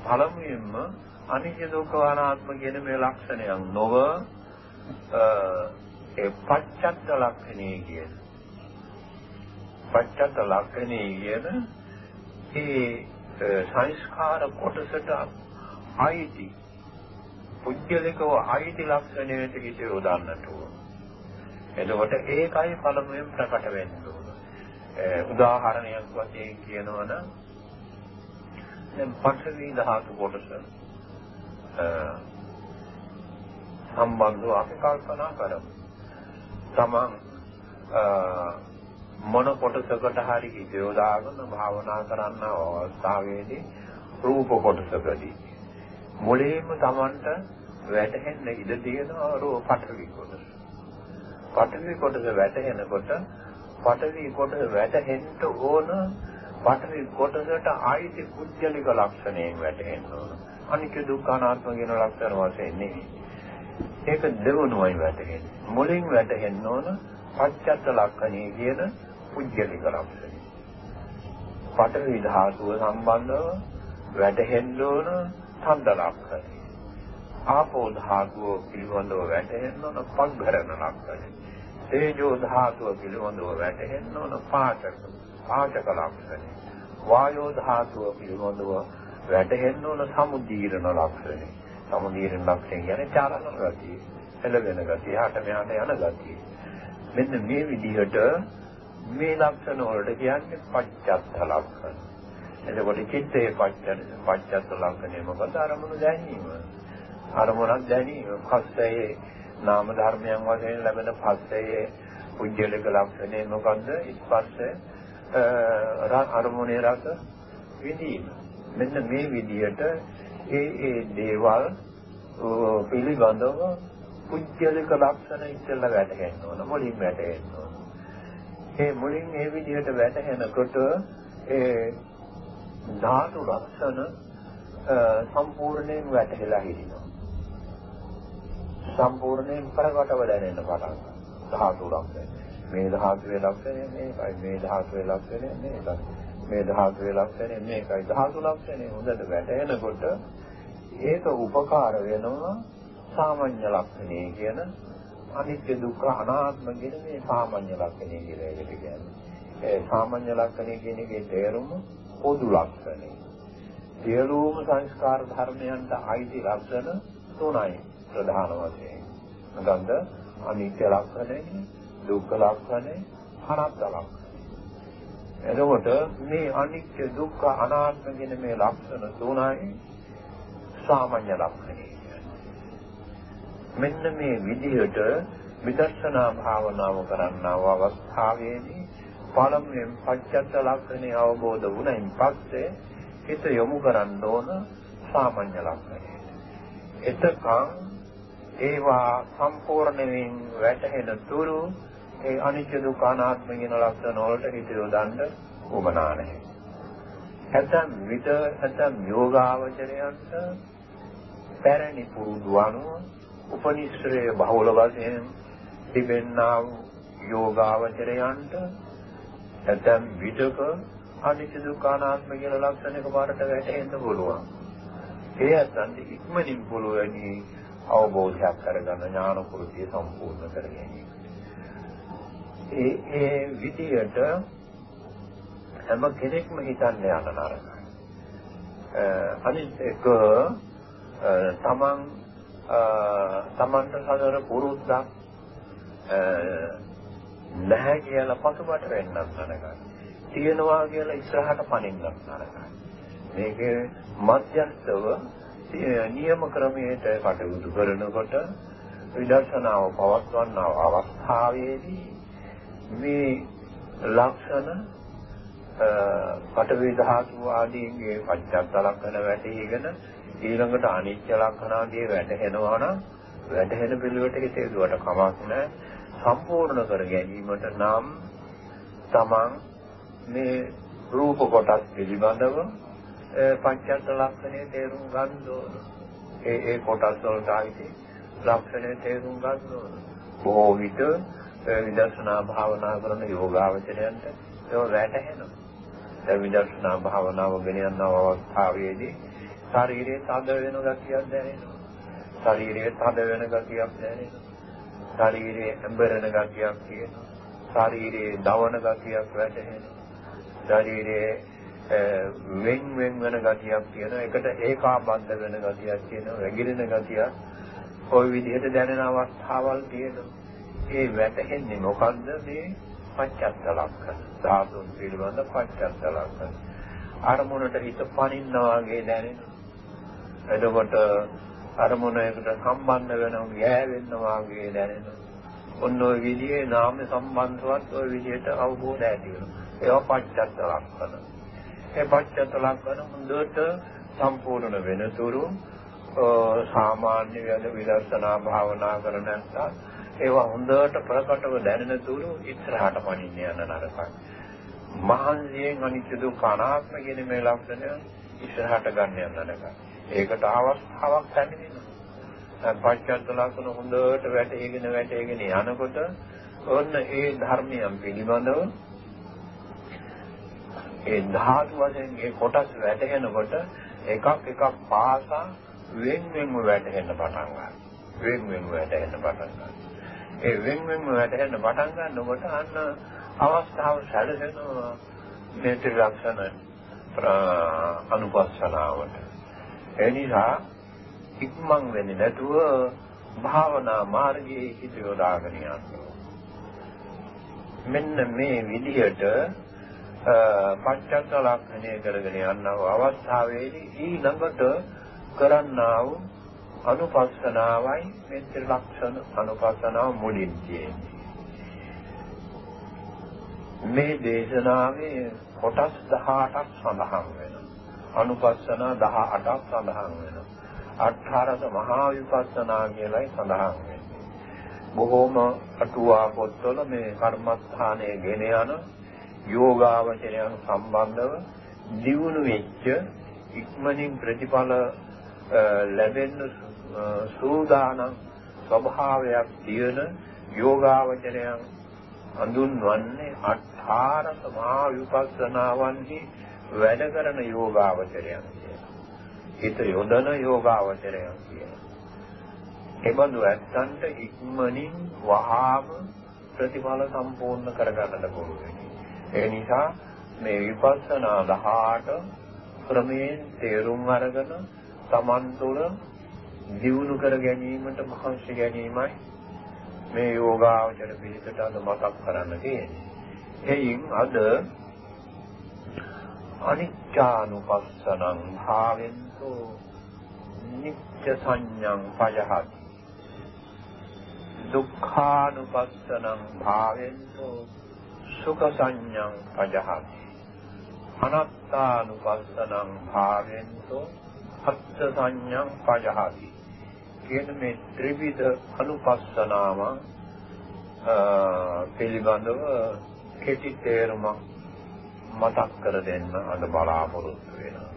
Speaker 2: පළමුවෙන්ම අනිත්‍ය දුක්ඛ අනාත්ම කියන මේ ලක්ෂණයන් නොව ඒ පච්චත්ත ලක්ෂණේ කියන පච්චත්ත ලක්ෂණේ කියන ඒ සංස්කාර කොටසට අයිති පුද්ගලිකව අයිති ලක්ෂණයට හිත යොදන්නට ඕන. එතකොට ඒකයි පළමුවෙන් ප්‍රකට වෙන්න ඕන. උදාහරණයක් වශයෙන් කියනවනම් දැන් පඨවි ධාතු කොටස සම්බන්ධව අපි කල්පනා කරමු. තමන් මොන කොටසකට හරි හිත යොදාගෙන භාවනා කරන්න අවස්ථාවේදී රූප කොටසකදී මුලින්ම Tamanට වැටහෙන්න ඉඩ තියෙනවා රූප පටවි කොටස. පටවි කොටස වැටෙනකොට පටවි කොටස වැටෙන්න ඕන පටවි කොටසට ආයිති කුජලික ලක්ෂණයෙන් වැටෙන්න ඕන. අනික දුක්ඛ අනාත්ම කියන ලක්ෂණ වශයෙන් නෙවෙයි. ඒක දෙවනුවයි වැටෙන්නේ. මුලින් වැටෙන්න ඕන පච්චත්ත ලක්ෂණේ කියන පුජ්‍යලික ලක්ෂණය. පඨවි ධාතුව සම්බන්ධව වැටහෙන්න ඕන ඡන්ද ලක්ෂණය. ආපෝ ධාතුව පිළිබඳව වැටහෙන්න ඕන පග්ඝරණ ලක්ෂණය. තේජෝ ධාතුව පිළිබඳව වැටහෙන්න ඕන පාචක පාචක ලක්ෂණය. වායෝ ධාතුව පිළිබඳව වැටහෙන්න ඕන සමුදීරණ ලක්ෂණය. සමුදීරණ ලක්ෂණය කියන්නේ චාරණ ගතිය. එළවෙන ගතිය, හට මෙහාට යන ගතිය. මෙන්න මේ විදිහට මේ ලක්ෂණ වලට කියන්නේ පච්චත්ත ලක්ෂණ. එතකොට චිත්තේ පච්ච පච්චත්ත ලක්ෂණය මොකද අරමුණු දැනීම. අරමුණක් දැනීම පස්සේ නාම ධර්මයන් වශයෙන් ලැබෙන පස්සේ පුජ්‍යලික ලක්ෂණය මොකද්ද? ස්පර්ශ අරමුණේ රස විඳීම. මෙන්න මේ විදිහට ඒ ඒ දේවල් පිළිබඳව පුජ්‍යලික ලක්ෂණ ඉස්සෙල්ලා වැටහෙන්න ඕන. මුලින් වැටහෙන්න ඕන. ඒ මුලින් ඒ විදිහට වැටහෙනකොට ඒ ධාතු ලක්ෂණ සම්පූර්ණයෙන් වැටහෙලා හිටිනවා. සම්පූර්ණයෙන් ප්‍රකටව දැනෙන්න පටන් ධාතු ලක්ෂණ. මේ ධාතුවේ ලක්ෂණය මේකයි මේ ධාතුවේ ලක්ෂණය මේකයි. මේ ධාතුවේ ලක්ෂණය මේකයි. ධාතු ලක්ෂණය හොඳට වැටෙනකොට ඒක උපකාර වෙනවා සාමාන්‍ය ලක්ෂණය කියන අනිත්‍ය දුක්ඛ අනාත්ම කියන මේ සාමාන්‍ය ලක්ෂණය කියලා එකට කියන්නේ. ඒ සාමාන්‍ය ලක්ෂණය කියන එකේ තේරුම පොදු ලක්ෂණය. සියලුම සංස්කාර ධර්මයන්ට අයිති ලක්ෂණ තුනයි ප්‍රධාන වශයෙන්. මොකන්ද? අනිත්‍ය ලක්ෂණය, දුක්ඛ ලක්ෂණය, අනාත්ම ලක්ෂණය. එතකොට මේ අනිත්‍ය දුක්ඛ අනාත්ම කියන මේ ලක්ෂණ තුනයි සාමාන්‍ය ලක්ෂණය. මෙන්න මේ විදිහට විදර්ශනා භාවනාව කරන්නව අවස්ථාවේදී පළමුවෙන් පච්චත්ත ලක්ෂණය අවබෝධ වුණයින් පස්සේ හිත යොමු කරන්න ඕන සාමාන්‍ය ලක්ෂණයට. එතකන් ඒවා සම්පූර්ණයෙන් වැටහෙන තුරු ඒ අනිත්‍ය දුක්ඛ අනාත්ම කියන ලක්ෂණ වලට හිත යොදන්න උවමනා නැහැ. ඇතම් විට ඇතම් යෝගාවචරයන්ට පැරණි පුරුදු අනුව උපනිශ්‍රය බහුල වශයෙන් තිබෙන්නා වූ යෝගාවචරයන්ට නැත්නම් විදක අනිත්‍ය දුක්ඛානාත්ම කියන ලක්ෂණයක පාරට වැටෙන්න පුළුවන්. ඒ අතන්දි ඉක්මනින් පුළුවනි අවබෝධයක් කරගන්න ඥාන කෘතිය සම්පූර්ණ කර ගැනීම. ඒ ඒ විදියට හැම කෙනෙක්ම හිතන්න යන නරකයි. අනිත් එක තමන් තමන්ට සදර පුරුද්දක් නැහැ කියලා පසුබට වෙන්නත් නරකයි. තියෙනවා කියලා ඉස්සරහට පනින්නත් නරකයි. මේකේ මධ්‍යස්තව නියම ක්‍රමයට කටයුතු කරනකොට විදර්ශනාව පවත්වන අවස්ථාවේදී මේ ලක්ෂණ පටවි ධාතු ආදීන්ගේ පච්චත්ත ලක්ෂණ වැටීගෙන ඊළඟට අනිත්‍ය ලක්ෂණාදී වැටහෙනවා නම් වැටහෙන පිළිවෙලට හිතේ දුවට කමක් නැහැ. සම්පූර්ණ කර ගැනීමට නම් තමන් මේ රූප කොටස් පිළිබඳව පංචස්ස ලක්ෂණය තේරුම් ගන්න ඕන. ඒ ඒ කොටස් වලට ආйти ලක්ෂණය තේරුම් ගන්න ඕන. බොහෝ විට විදර්ශනා භාවනා කරන යෝගාවචරයන්ට ඒක වැටහෙනවා. දැන් විදර්ශනා භාවනාව ගෙන යන අවස්ථාවේදී ශරීරයේ තද වෙන ගතියක් දැනෙනවා. ශරීරයේ තද වෙන ගතියක් දැනෙනවා. ශරීරයේ ඇඹරෙන ගතියක් තියෙනවා. ශරීරයේ දවන ගතියක් වැටහෙනවා. ශරීරයේ වෙන් වෙන් වෙන ගතියක් තියෙනවා. එකට ඒකාබද්ධ වෙන ගතියක් තියෙනවා. වැగిරෙන ගතියක්. ওই විදිහට දැනෙන අවස්ථාවල් තියෙනවා. ඒ වැටෙන්නේ මොකද්ද මේ පච්චත්ත ලක්ෂණ ධාතුන් පිළිබඳ පච්චත්ත ලක්ෂණ අරමුණට හිත පනින්නා වගේ දැනෙනවා එතකොට අරමුණකට සම්බන්ධ වෙනවා ගෑවෙනවා වගේ දැනෙනවා. ඔන්න ඔය විදිහේ නාම සම්බන්ධවත් ඔය විදිහට අවබෝධ ඇති වෙනවා. ඒවා පච්චත්ත ලක්ෂණ. ඒ පච්චත්ත ලක්ෂණ හොඳට සම්පූර්ණ වෙනතුරු සාමාන්‍ය වේද විදර්ශනා භාවනා කරන නැත්නම් ඒවා හොඳට ප්‍රකටව දැනෙන තුරු ඉස්සරහට පනින්න යන නරකයි. මහන්සියෙන් අනිත්‍ය දුක්ඛ අනාත්ම කියන මේ ලක්ෂණය ඉස්සරහට ගන්න යන නරකයි. ඒකට අවස්ථාවක් පැමිණෙනවා. පච්චත්ත ලක්ෂණ හොඳට වැටේගෙන වැටේගෙන යනකොට ඔන්න ඒ ධර්මයන් පිළිබඳව ඒ ධාතු වශයෙන් ඒ කොටස් වැටෙනකොට එකක් එකක් පාසා වෙන් වෙන්ව වැටෙන්න පටන් ගන්නවා. වෙන් වෙන්ව වැටෙන්න පටන් ගන්නවා. ඒ වෙන් වෙන්ව වැටෙන්න පටන් ගන්නකොට අන්න අවස්ථාව සැලසෙනවා මේ ත්‍රිලක්ෂණ අනුපස්සනාවට. ඒ නිසා ඉක්මන් වෙන්නේ නැතුව භාවනා මාර්ගයේ හිත යොදාගෙන යනවා. මෙන්න මේ විදිහට පච්චත්ත ලක්ෂණය කරගෙන යනව අවස්ථාවේදී ඊළඟට කරන්නා වූ අනුපස්සනාවයි මෙත්ත ලක්ෂණ අනුපස්සනාව මුලින් තියෙන්නේ. මේ දේශනාවේ කොටස් 18ක් සඳහන් වෙනවා. අනුපස්සනා 18ක් සඳහන් වෙනවා. අට්ඨාරස මහා විපස්සනා කියලායි සඳහන් වෙන්නේ. බොහෝම අටුවා පොත්වල මේ කර්මස්ථානයේ ගෙන යන යෝගාවචරයන් සම්බන්ධව දියුණු වෙච්ච ඉක්මනින් ප්‍රතිඵල ලැබෙන්න සූදානම් ස්වභාවයක් තියෙන යෝගාවචරයන් හඳුන්වන්නේ අට්ඨාරස මහා විපස්සනාවන්හි වැඩ කරන යෝගාවචරයන් කියලා. හිත යොදන යෝගාවචරයන් කියලා. එබඳු ඇත්තන්ට ඉක්මනින් වහාම ප්‍රතිඵල සම්පූර්ණ කරගන්නට පුළුවන්. ඒ නිසා මේ විපස්සනා 18 ක්‍රමයෙන් තේරුම් අරගෙන Taman තුළ දියුණු කර ගැනීමට මහන්සි ගැනීමයි මේ යෝගාවචර පිළිසට අද මතක් කරන්න තියෙන්නේ. එයින් අද අනිච්චානුපස්සනං භාවෙන්තු නිච්ච සංඥං පයහති. දුක්ඛානුපස්සනං භාවෙන්තු සුඛ සංඥං පයහති. අනත්තානුපස්සනං භාවෙන්තු අත්ථ සංඥං පජහති කියන මේ ත්‍රිවිධ අනුපස්සනාව පිළිබඳව කෙටි තේරුමක් මතක් කර දෙන්න අද බලාපොරොත්තු වෙනවා.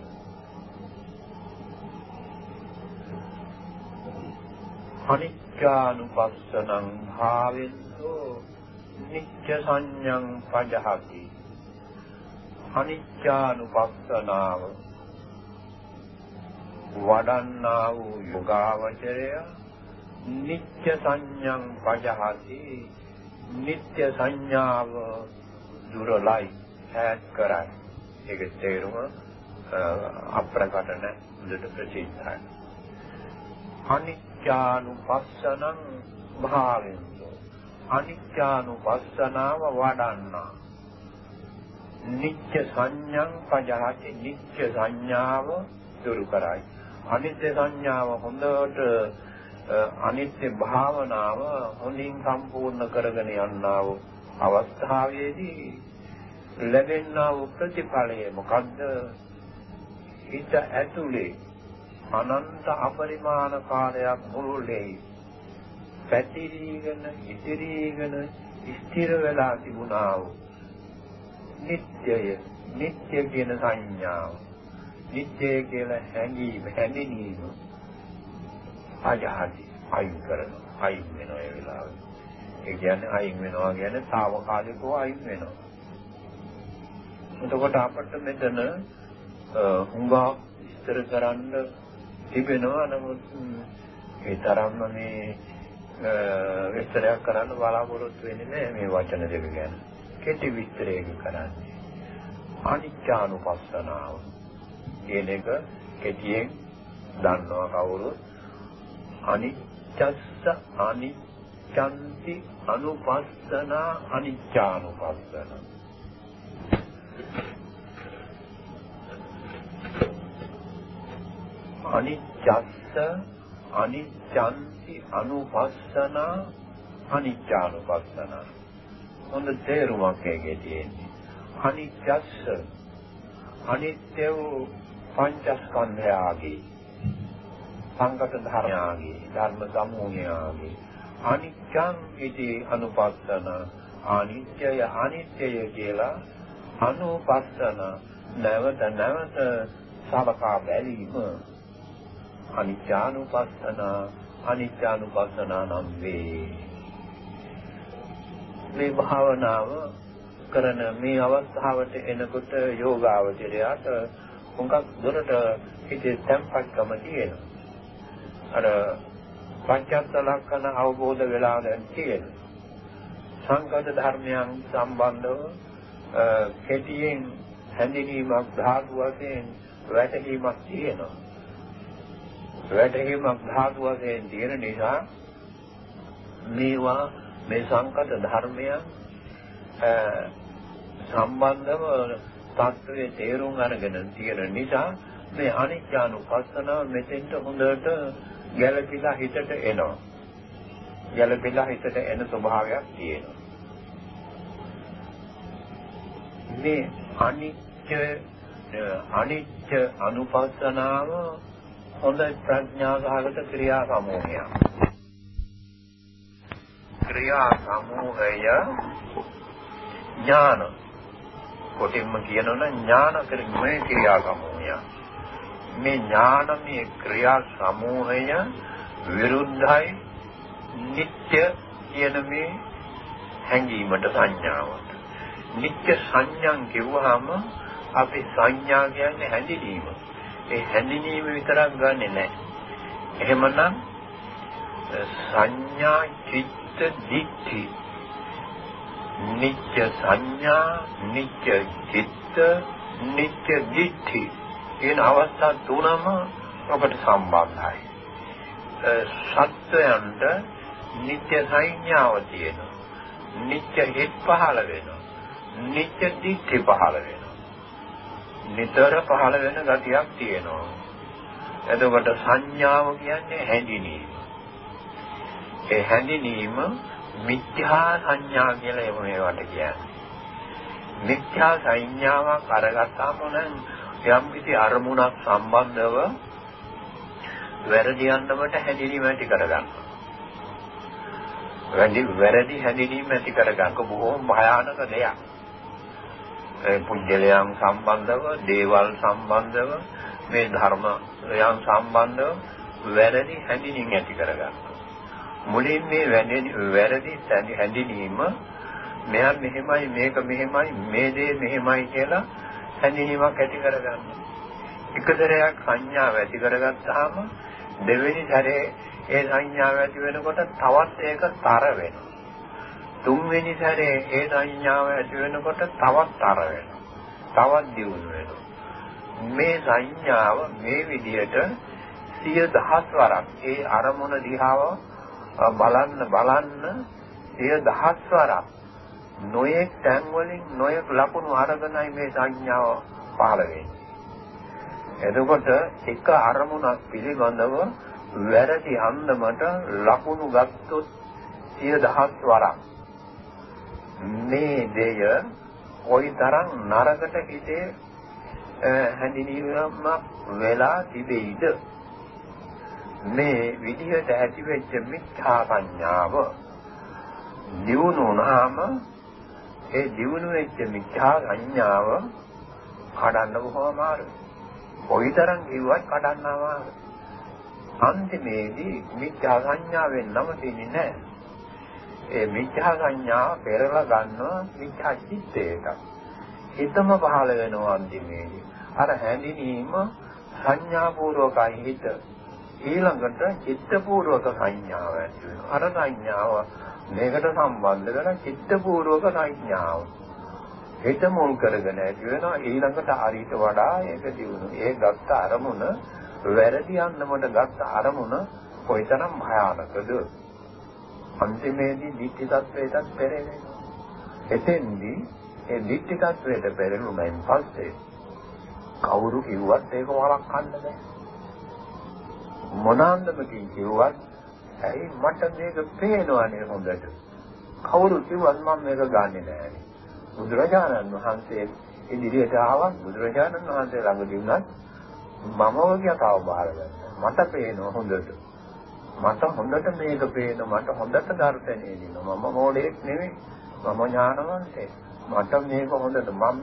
Speaker 2: අනිච්චානුපස්සනං භාවෙන්තෝ නිච්ච සංඥං පජහති. අනිච්චානුපස්සනාව වඩන්නා වූ යෝගාවචරය නිත්‍ය සංඥං පජහති. නිත්‍ය සංඥාව දුරලයි. ඈත් කරයි ඒක තේරුම අප්‍රකට නැ හොඳට ප්‍රසිද්ධයි අනිත්‍යානුපස්සනං භාවෙන්දෝ අනිත්‍යානුපස්සනාව වඩන්නා. නිත්‍ය සංඥං පජහති. නිත්‍ය සංඥාව දුරු කරයි. අනිත්‍ය සංඥාව හොඳට අනිත්‍ය භාවනාව හොඳින් සම්පූර්ණ කරගෙන යන්නා වූ අවස්ථාවේදී ලැබෙනා වූ ප්‍රතිඵලය මොකද්ද? හිත ඇතුලේ අනන්ත අපරිමාණ කාලයක් මුළුල්ලේ පැතිරීගෙන ඉතිරීගෙන ස්ථිර වෙලා තිබුණා වූ නිට්ටය නිට්ටය කියන සංඥාව. නිත්‍යය කියලා හැඟීම හැඳිනීම අජහති. අයින් කරනවා. අයින් වෙනවා ඒ වෙලාවේ. ඒ කියන්නේ අයින් වෙනවා කියන්නේ తాවකාලිකව අයින් වෙනවා. එතකොට අපිට මෙතන හුඟා විස්තර කරන්න තිබෙනවා. නමුත් ඒ තරම්ම මේ විස්තරයක් කරන්න බලාපොරොත්තු වෙන්නේ නැහැ මේ වචන දෙක ගැන. කෙටි විස්තරයක කරන්නේ. අනිත්‍යානුපස්සනාව කියන එක කෙටියෙන් දන්නවා කවුරුත්. අනිච්චස්ස අනිච්ඡන්ති අනුපස්සන අනිච්ඡානුපස්සන. අනිච්චස්ස අනිච්ඡන්ති අනුපස්සන අනිත්‍යානුපස්සන. හොඳ තේරුමක් ඒකේ තියෙන්නේ. අනිත්‍යස්ස අනිත්‍ය වූ පංචස්කන්ධයාගේ සංගත ධර්මයාගේ ධර්ම සමූහයාගේ අනිත්‍යං ඉති අනුපස්සන අනිත්‍යය අනිත්‍යය කියලා අනුපස්සන නැවත නැවත සලකා බැලීම අනිත්‍යානුපස්සන අනිත්‍යානුපස්සන නම් වේ මේ භාවනාව කරන මේ අවස්ථාවට එනකොට යෝගාවචරයට හුඟක් දුරට හිතේ තැම්පත්කම තියෙනවා. අර පංචස්ස ලක්ෂණ අවබෝධ වෙලා දැන් තියෙනවා. සංගත ධර්මයන් සම්බන්ධව කෙටියෙන් හැඳිනීමක් ධාතු වශයෙන් වැටහීමක් තියෙනවා. වැටහීමක් ධාතු වශයෙන් තියෙන නිසා මේවා මේ සංකත ධර්මයන් සම්බන්ධව තත්ත්වයේ තේරුම් අරගෙන තියෙන නිසා මේ අනිත්‍යානුපස්සනාව මෙතෙන්ට හොඳට ගැළපීලා හිතට එනවා. ගැළපීලා හිතට එන ස්වභාවයක් තියෙනවා. මේ අනිත්‍ය අනිත්‍ය අනුපස්සනාව හොඳ ප්‍රඥාසහගත ක්‍රියා සමූහයක්. ක්‍රියා සමූහය ඥාන කොටින්ම කියනවනම් ඥාන ක්‍රියාවේ ක්‍රියා සමූහය. මේ ඥානමේ ක්‍රියා සමූහය විරුද්ධයි නිත්‍ය කියන මේ හැඟීමට සංඥාවට. නිත්‍ය සංඥාන් කියවහම අපි සංඥා කියන්නේ හැඳිනීම. ඒ හැඳිනීම විතරක් ගන්නෙ නැහැ. එහෙමනම් සංඥා චිත්ත දිට්ඨි නිත්‍ය සංඥා නිත්‍ය චිත්ත නිත්‍ය දිට්ඨි කියන අවස්ථා තුනම ඔබට සම්බන්ධයි. සත්‍යයන්ට නිත්‍ය සංඥාව තියෙනවා. නිත්‍ය හිත් පහළ වෙනවා. නිත්‍ය දිට්ඨි පහළ වෙනවා. නිතර පහළ වෙන ගතියක් තියෙනවා. එතකොට සංඥාව කියන්නේ හැඳිනීම. ඒ හැඳිනීම මිත්‍යා සංඥා කියලා එහෙම මේවට කියන්නේ. මිත්‍යා සංඥාවක් අරගත්තාම නම් යම් කිසි අරමුණක් සම්බන්ධව වැරදි යන්නමට හැඳිනීම ඇති කරගන්නවා. වැරදි වැරදි හැඳිනීම ඇති කරගන්න බොහෝම භයානක දෙයක්. ඒ පුජ්‍යලයන් සම්බන්ධව, දේවල් සම්බන්ධව, මේ ධර්මයන් සම්බන්ධව වැරදි හැඳිනීම ඇති කරගන්නවා. මුලින් මේ වැරදි හැඳිනීම මෙයා මෙහෙමයි මේක මෙහෙමයි මේ දේ මෙහෙමයි කියලා හැඳිනීමක් ඇති කරගන්න. එක සැරයක් සංඥාව ඇති කරගත්තාම දෙවෙනි සැරේ ඒ සංඥාව ඇති වෙනකොට තවත් ඒක තර වෙනවා. තුන්වෙනි සැරේ ඒ සංඥාව ඇති වෙනකොට තවත් තර වෙනවා. තවත් දියුණු වෙනවා. මේ සංඥාව මේ විදිහට සිය දහස් වරක් ඒ අරමුණ දිහාව බලන්න බලන්න එය දහස් වරක් නොයෙක් තැන් වලින් නොයෙක් ලකුණු අරගෙනයි මේ සංඥාව පහළ වෙන්නේ. එතකොට එක අරමුණක් පිළිබඳව වැරදි අන්දමට ලකුණු ගත්තොත් සිය දහස් වරක් මේ දෙය කොයිතරම් නරකට හිතේ හැඳිනීමක් වෙලා තිබෙයිද මේ විදිහට ඇතිවෙච්ච මිත්‍යා සංඥාව දියුණු වුණාම ඒ දියුණු වෙච්ච මිත්‍යා සංඥාව කඩන්න බොහොම අමාරුයි. කොයිතරම් කිව්වත් කඩන්න අමාරුයි. අන්තිමේදී මිත්‍යා සංඥාවෙන් නවතින්නේ නැහැ. ඒ මිත්‍යා සංඥාව පෙරලා ගන්නවා මිත්‍යා චිත්තයට. හිතම පහළ වෙනවා අන්තිමේදී. අර හැඳිනීම සංඥාපූර්වකයි හිත ඊළඟට චිත්තපූර්වක සංඥාව ඇති වෙනවා. අර සංඥාව මේකට සම්බන්ධ කරන චිත්තපූර්වක සංඥාව. හිත මුල් කරගෙන ඇති වෙනවා ඊළඟට හරියට වඩා ඒක දියුණු. ඒ ගත්ත අරමුණ වැරදි යන්නමට ගත්ත අරමුණ කොයිතරම් භයානකද? අන්තිමේදී දික්ටි තත්වයටත් පෙරෙනවා. එතෙන්දී ඒ දික්ටි තත්වයට පෙරළුණයින් පස්සේ කවුරු කිව්වත් ඒක වළක්වන්න බෑ. මොනාන්දමකින් කිව්වත් ඇයි මට මේක පේනවනේ හොඳට. කවුරු කිව්වත් මම මේක ගන්නෙ නෑනේ. බුදුරජාණන් වහන්සේ ඉදිරියට ආවා බුදුරජාණන් වහන්සේ ළඟදී වුණත් මම ඔය කතාව බාර මට පේනවා හොඳට. මට හොඳට මේක පේන මට හොඳට දර්ශනේ දිනවා. මම මොඩේක් නෙවෙයි. මම ඥානවන්තයෙක්. මට මේක හොඳට මම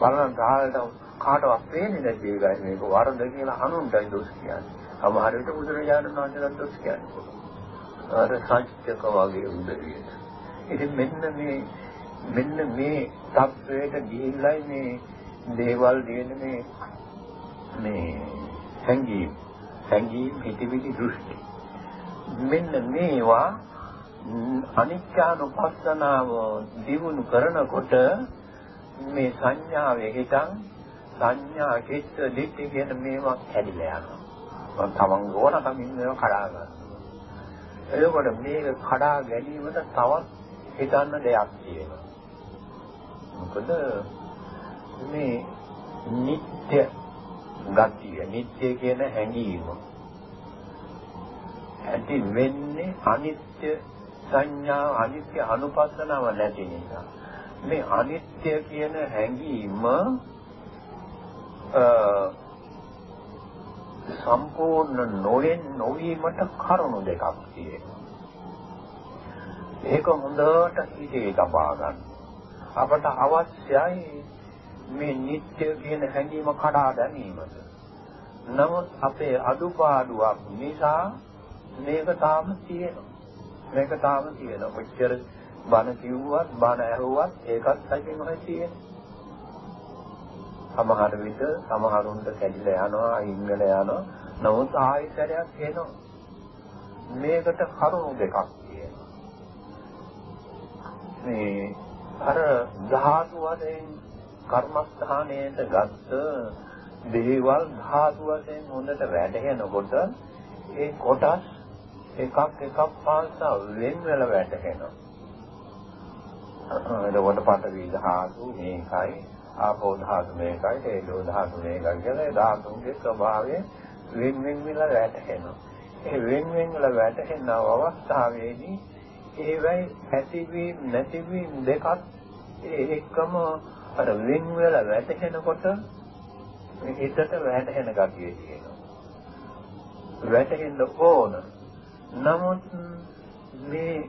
Speaker 2: බලන කාලේට කාටවත් පේන්නේ නැති එකයි මේක වරද කියලා අනුන්ටයි දොස් කියන්නේ. සමහර විට බුදුරජාණන් වහන්සේට දොස් කියන්නේ. අර සත්‍යක වගේ උදවියට. ඉතින් මෙන්න මේ මෙන්න මේ තත්වයට ගිහිල්ලා මේ දේවල් දින මේ මේ සංගීත සංගීත පිටිවිලි දෘෂ්ටි මෙන්න මේවා අනිත්‍යානුපස්සනාව දිනු කරනකොට මේ සංඥාවේ හිතන් සංඥා චිත්ත දිට්ඨිය කියන මේවා කැඩිලා යනවා. තමන් ඕනකම ඉන්නව කඩා ගන්නවා. එතකොට මේක කඩා ගැනීමට තවත් හිතන්න දෙයක් තියෙනවා. මොකද මේ නිත්‍ය ගතිය නිත්‍ය කියන හැඟීම ඇති වෙන්නේ අනිත්‍ය සංඥා අනිත්‍ය අනුපස්සනාව නැති නිසා මේ අනිත්‍ය කියන හැඟීම සම්පූර්ණ නොවෙන් නොවීමට කරුණු දෙකක් තියෙනවා. ඒක හොඳට හිතේ තබා ගන්න. අපට අවශ්‍යයි මේ නිත්‍ය කියන හැඟීම කඩා දැමීමට. නමුත් අපේ අඩුපාඩුවක් නිසා මේක තාම තියෙනවා. මේක තාම තියෙනවා. කොච්චර බණ කිව්වත් බණ ඇහුවත් ඒකත් සැකෙන් ඔය තියෙනවා. සමහර විට සමහරුන්ට කැඩිලා යනවා, ඉංගල යනවා. නමුත් ආයතරයක් එනවා. මේකට කරුණු දෙකක් තියෙනවා. මේ අර ධාතු වශයෙන් කර්මස්ථානයට ගත්ත දේවල් ධාතු වශයෙන් හොඳට වැටහෙනකොට ඒ කොටස් එකක් එකක් පාසා වෙන වෙල වැටෙනවා. එතකොට පඨවි ධාතු මේකයි ආපෝ ධාතු මේකයි තේජෝ ධාතු මේකයි කියලා ඒ ධාතුන්ගේ ස්වභාවය වෙන වෙන වෙල වැටෙනවා. ඒ වෙන වෙන වල වැටෙන අවස්ථාවේදී ඒවයි ඇතිවීම නැතිවීම දෙකත් ඒකම අර වෙන වෙල වැටෙනකොට හිතට වැටෙන ගතිය තියෙනවා. වැටෙන්න ඕන නමුත් මේ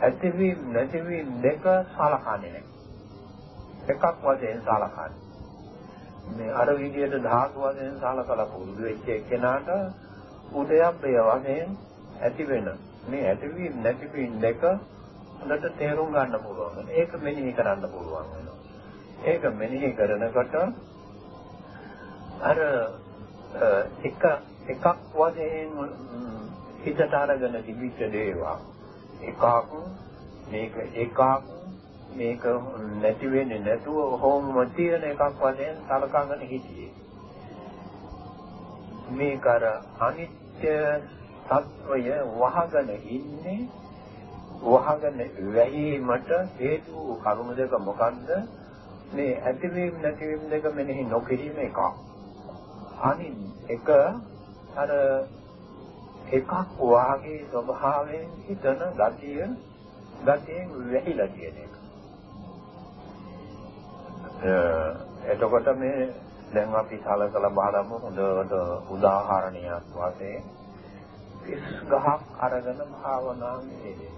Speaker 2: ඇතිවීම නැතිවීම දෙක සලකන්නේ නැහැ. එකක් වශයෙන් සලකන්නේ. මේ අර විදියට ධාතු වශයෙන් සලකලා පුරුදු වෙච්ච එක්කෙනාට උදයප්පය වශයෙන් ඇති වෙන මේ ඇතිවීම නැතිවීම දෙක හොඳට තේරුම් ගන්න පුළුවන්. ඒක මෙනෙහි කරන්න පුළුවන් වෙනවා. ඒක මෙනෙහි කරනකොට අර එක එකක් වශයෙන් හිතට අරගෙන තිබිච්ච දේවා එකක් මේක එකක් මේක නැති වෙන්නේ නැතුව හෝම තියෙන එකක් වශයෙන් සලකගෙන හිටියේ. මේක අර අනිත්‍ය තත්වය වහගෙන ඉන්නේ වහගෙන වැහිීමට හේතු කරුණු දෙක මොකන්ද මේ ඇතිවීම නැතිවීම දෙක මෙනෙහි නොකිරීම එකක්. අනිත් එක අර එකක් වාගේ ස්වභාවයෙන් හිතන ගතිය ගතියෙන් වැහිලා කියන එක. එතකොට මේ දැන් අපි සලකලා බලමු හොඳට උදාහරණයක් වශයෙන් කිස් ගහක් අරගෙන භාවනාවේ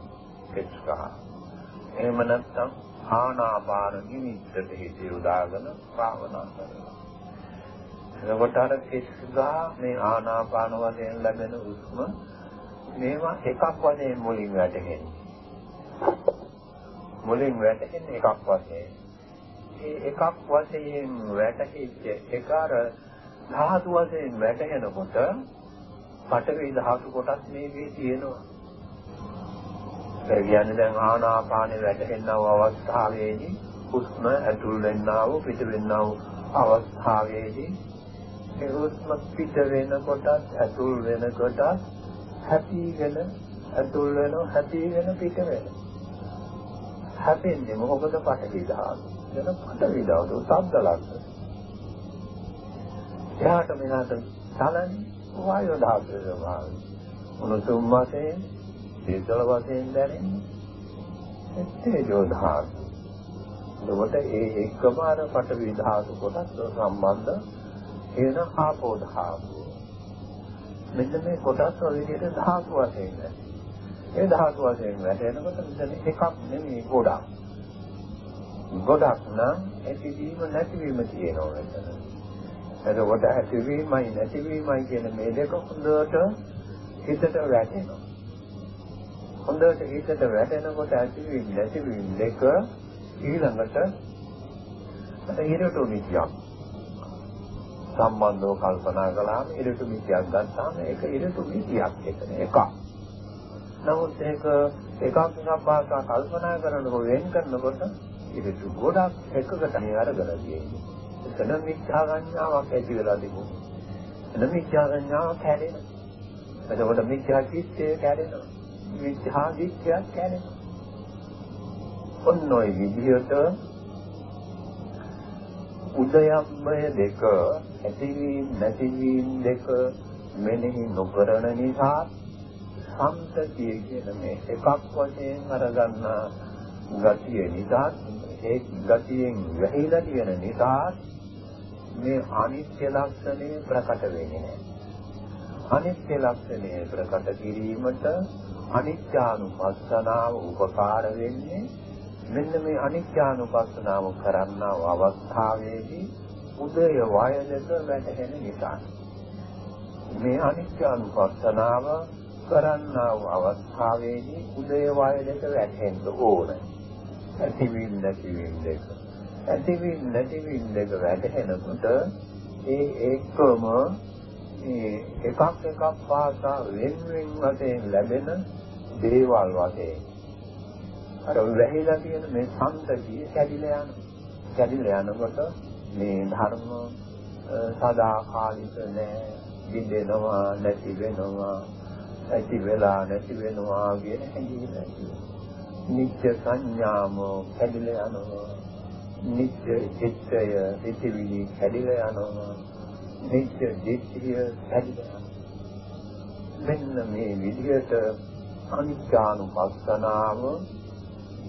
Speaker 2: කිස් ගහ. එහෙම නැත්නම් ආනාපාන නිමිත්තට හිත යොදාගෙන භාවනා කරනවා. එතකොට අර කිස්ගා මේ ආනාපාන වශයෙන් ලැබෙන උස්ම මේවා එකක් වශයෙන් මුලින් වැටෙන්නේ. මුලින් වැටෙන්නේ එකක් වශයෙන්. ඒ එකක් වශයෙන් වැටෙච්ච එක අර ධාතු වශයෙන් වැටෙනකොට පඨවි ධාතු කොටස් මේකේ තියෙනවා. ඒ කියන්නේ දැන් ආනාපානේ වැටෙනව අවස්ථාවේදී හුස්ම ඇතුල් වෙන්නා වූ පිට වෙන්නා වූ අවස්ථාවේදී ඒ හුස්ම පිට වෙනකොටත් ඇතුල් වෙනකොටත් හැපිගෙන ඇතුල් වෙනවා හැපිගෙන පිට වෙනවා. හැපෙන්නේ මොකද පටවි ධාතු. එන පටවි ධාතු සබ්ද ලක්ෂණ. එහාට මෙහාට සලන්නේ වායු ධාතුවේ ස්වභාවය. උණුසුම් වශයෙන් සීතල වශයෙන් දැනෙන්නේ තේජෝ ධාතු. එතකොට ඒ එක්කම අර පඨවි ධාතු කොටස් සම්බන්ධ වෙන ආපෝ ධාතු. මෙන්න මේ කොටස් ඔය විදිහට ධාතු වශයෙන් ඒ ධාතු වශයෙන් වැටෙනකොට මෙතන එකක් නෙමෙයි ගොඩක්. ගොඩක් නම් ඇතිවීම නැතිවීම තියෙනවා මෙතන. එතකොට ඇතිවීමයි නැතිවීමයි කියන මේ දෙක හොඳට හිතට වැටෙනවා. හොඳට හිතට වැටෙනකොට ඇතිවීම නැතිවීම දෙක ඊළඟට ඉරටු විද්‍යාව සම්බන්ධව කල්පනා කළාම ඉරටු විද්‍යාවක් ගත්තාම ඒක ඉරටු විද්‍යාවක් එතන එකක්. නමුත් ඒක එකක් එකක් පාසා කල්පනා කරනකොට වෙන් කරනකොට ඉරටු ගොඩක් එකකට නියරගෙන තියෙන්නේ. එතන මිත්‍යා සංඥාවක් ඇති වෙලා තිබුණා. එතන මිත්‍යා සංඥාවක් හැදෙනවා. එතකොට මිත්‍යා චිත්තය කැඩෙනවා. මිත්‍යා දිට්ඨියක් කැඩෙනවා. ඔන්න ඔය විදිහට උදයම්මය දෙක ඇතිවීම නැතිවීම දෙක මෙනෙහි නොකරන නිසා සම්තතිය කියන මේ එකක් වශයෙන් අරගන්න ගතිය නිසා ඒ ගතියෙන් වැහිලා තියෙන නිසා මේ අනිත්‍ය ලක්ෂණය ප්‍රකට වෙන්නේ නැහැ. අනිත්‍ය ලක්ෂණය ප්‍රකට කිරීමට අනිත්‍යානුපස්සනාව උපකාර වෙන්නේ මෙන්න මේ අනිත්‍යානුපස්සනාව කරන්නා අවස්ථාවේදී උදය වය දෙක වැටහෙන නිසා මේ අනිත්‍යානුපස්සනාව කරන්නා අවස්ථාවේදී උදය වය දෙක වැටහෙන්න ඕන. ඇතිවීම නැතිවීම දෙක ඇතිවීම නැතිවීම දෙක වැටහෙනකොට ඒ එක්කම මේ එකක් එකක් පාසා වෙන වෙන වශයෙන් ලැබෙන දේවල් වශයෙන් අර වැහිලා තියෙන මේ සම්තතිය කැඩිලා යන. කැඩිලා යනකොට මේ ධර්ම සදාකාලික නෑ. විදෙනවා නැති වෙනවා ඇති වෙලා නැති වෙනවා කියන හැඟීම ඇති නිත්‍ය සංඥාම කැඩිලා යනවා. නිත්‍ය චිත්තය ඉතිවිලි කැඩිලා යනවා. නිත්‍ය දිට්ඨිය කැඩිලා මෙන්න මේ විදිහට අනිත්‍යානුපස්සනාව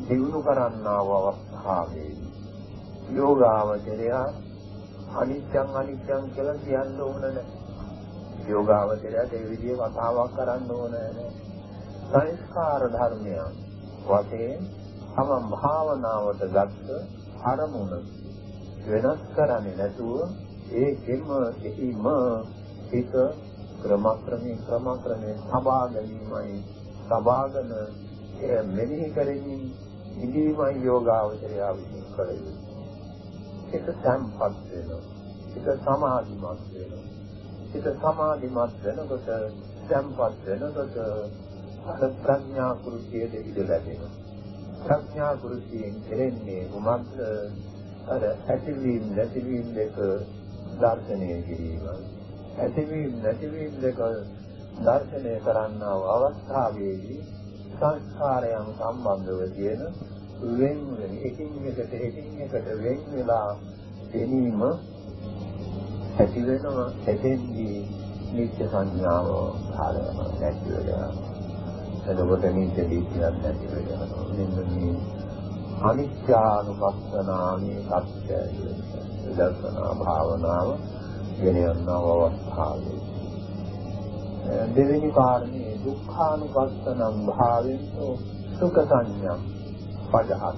Speaker 2: දිනු කරන්නා වූ අවස්ථාවේදී යෝගාවචරය අනිත්‍යං අනිත්‍යං කියලා කියන්න ඕන නැහැ. යෝගාවචරයට ඒ විදිහේ කතාවක් කරන්න ඕන නැහැ. සංස්කාර ධර්මයන් වශයෙන් තම භාවනාවට ගත්ත අරමුණ වෙනස් කරන්නේ නැතුව ඒකෙම එහිම හිත ක්‍රමක්‍රමයෙන් ක්‍රමක්‍රමයෙන් සබා ගැනීමයි සබාගෙන මෙනෙහි කරමින් ඉදීමයි යෝගාවචරය විසින් කළ යුතු. ඒක සම්පත් වෙනවා. ඒක සමාධිමත් වෙනවා. ඒක සමාධිමත් වෙනකොට සම්පත් වෙනකොට අර ප්‍රඥා කුරුසියේ ඉඳ ලැබෙනවා. ප්‍රඥා කුරුසියෙන් කෙරෙන්නේ උමත් අර ඇතිවීම නැතිවීම දෙක දර්ශනය කිරීමයි. ඇතිවීම නැතිවීම දෙක දර්ශනය කරන්නා වූ අවස්ථාවේදී සංස්කාරයන් සම්බන්ධව තියෙන වෙන වෙන එකින් එකට එකින් එකට වෙන් වෙලා ගැනීම ඇති වෙනවා එතෙන්දී නිත්‍ය සංඥාව භාවය නැති වෙනවා. එතකොට නිත්‍ය දීතියක් නැති වෙනවා. මෙන්න මේ අනිත්‍යානුපස්සනාවේ සත්‍යය දර්ශනා භාවනාව ගෙන යනව අවස්ථාවේ. දෙවෙනි කාරණේ දුක්ඛානුපස්සනම් භාවෙන් සුඛ සංඥා. පදහත්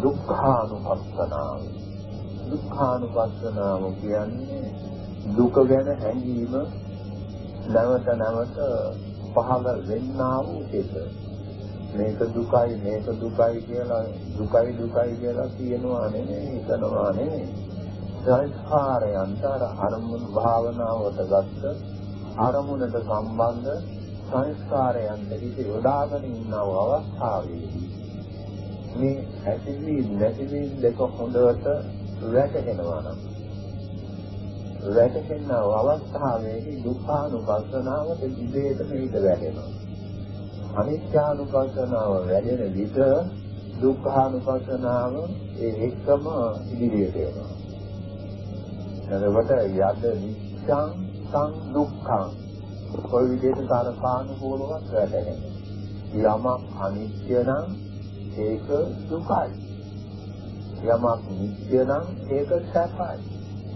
Speaker 2: දුක්ඛානුපස්සනාව. දුක්ඛානුපස්සනාව කියන්නේ දුක ගැන හැඟීම නැවත නැවත පහළ වෙන්නා වූ දෙක මේක දුකයි මේක දුකයි කියලා දුකයි දුකයි කියලා කියනවා නෙමෙයි හිතනවා නෙමෙයි. සංස්කාරයන්ට අරමුණු භාවනාවට ගත්ත අරමුණට සම්බන්ධ සංස්කාරයන්ට හිත යොදාගෙන ඉන්නව අවස්ථාවේදී මේ ඇතිවීම නැතිවීම දෙක හොඳට වැටහෙනවා නම් වැටෙන අවස්ථාවේදී දුක්ඛානුපස්සනාවට ඉබේටම හිත වැටෙනවා අනිත්‍යානුපස්සනාව වැඩෙන විට දුක්ඛානුපස්සනාව ඒ එක්කම ඉදිරියට යනවා එතකොට යද නිච්ඡං අනිච්චං දුක්ඛං කොයි විදිහට කාලපානුකූලව වැටහෙන යමක් අනිත්‍ය නම් ඒක දුකයි. යමක් නිත්‍ය නම් ඒක සැපයි.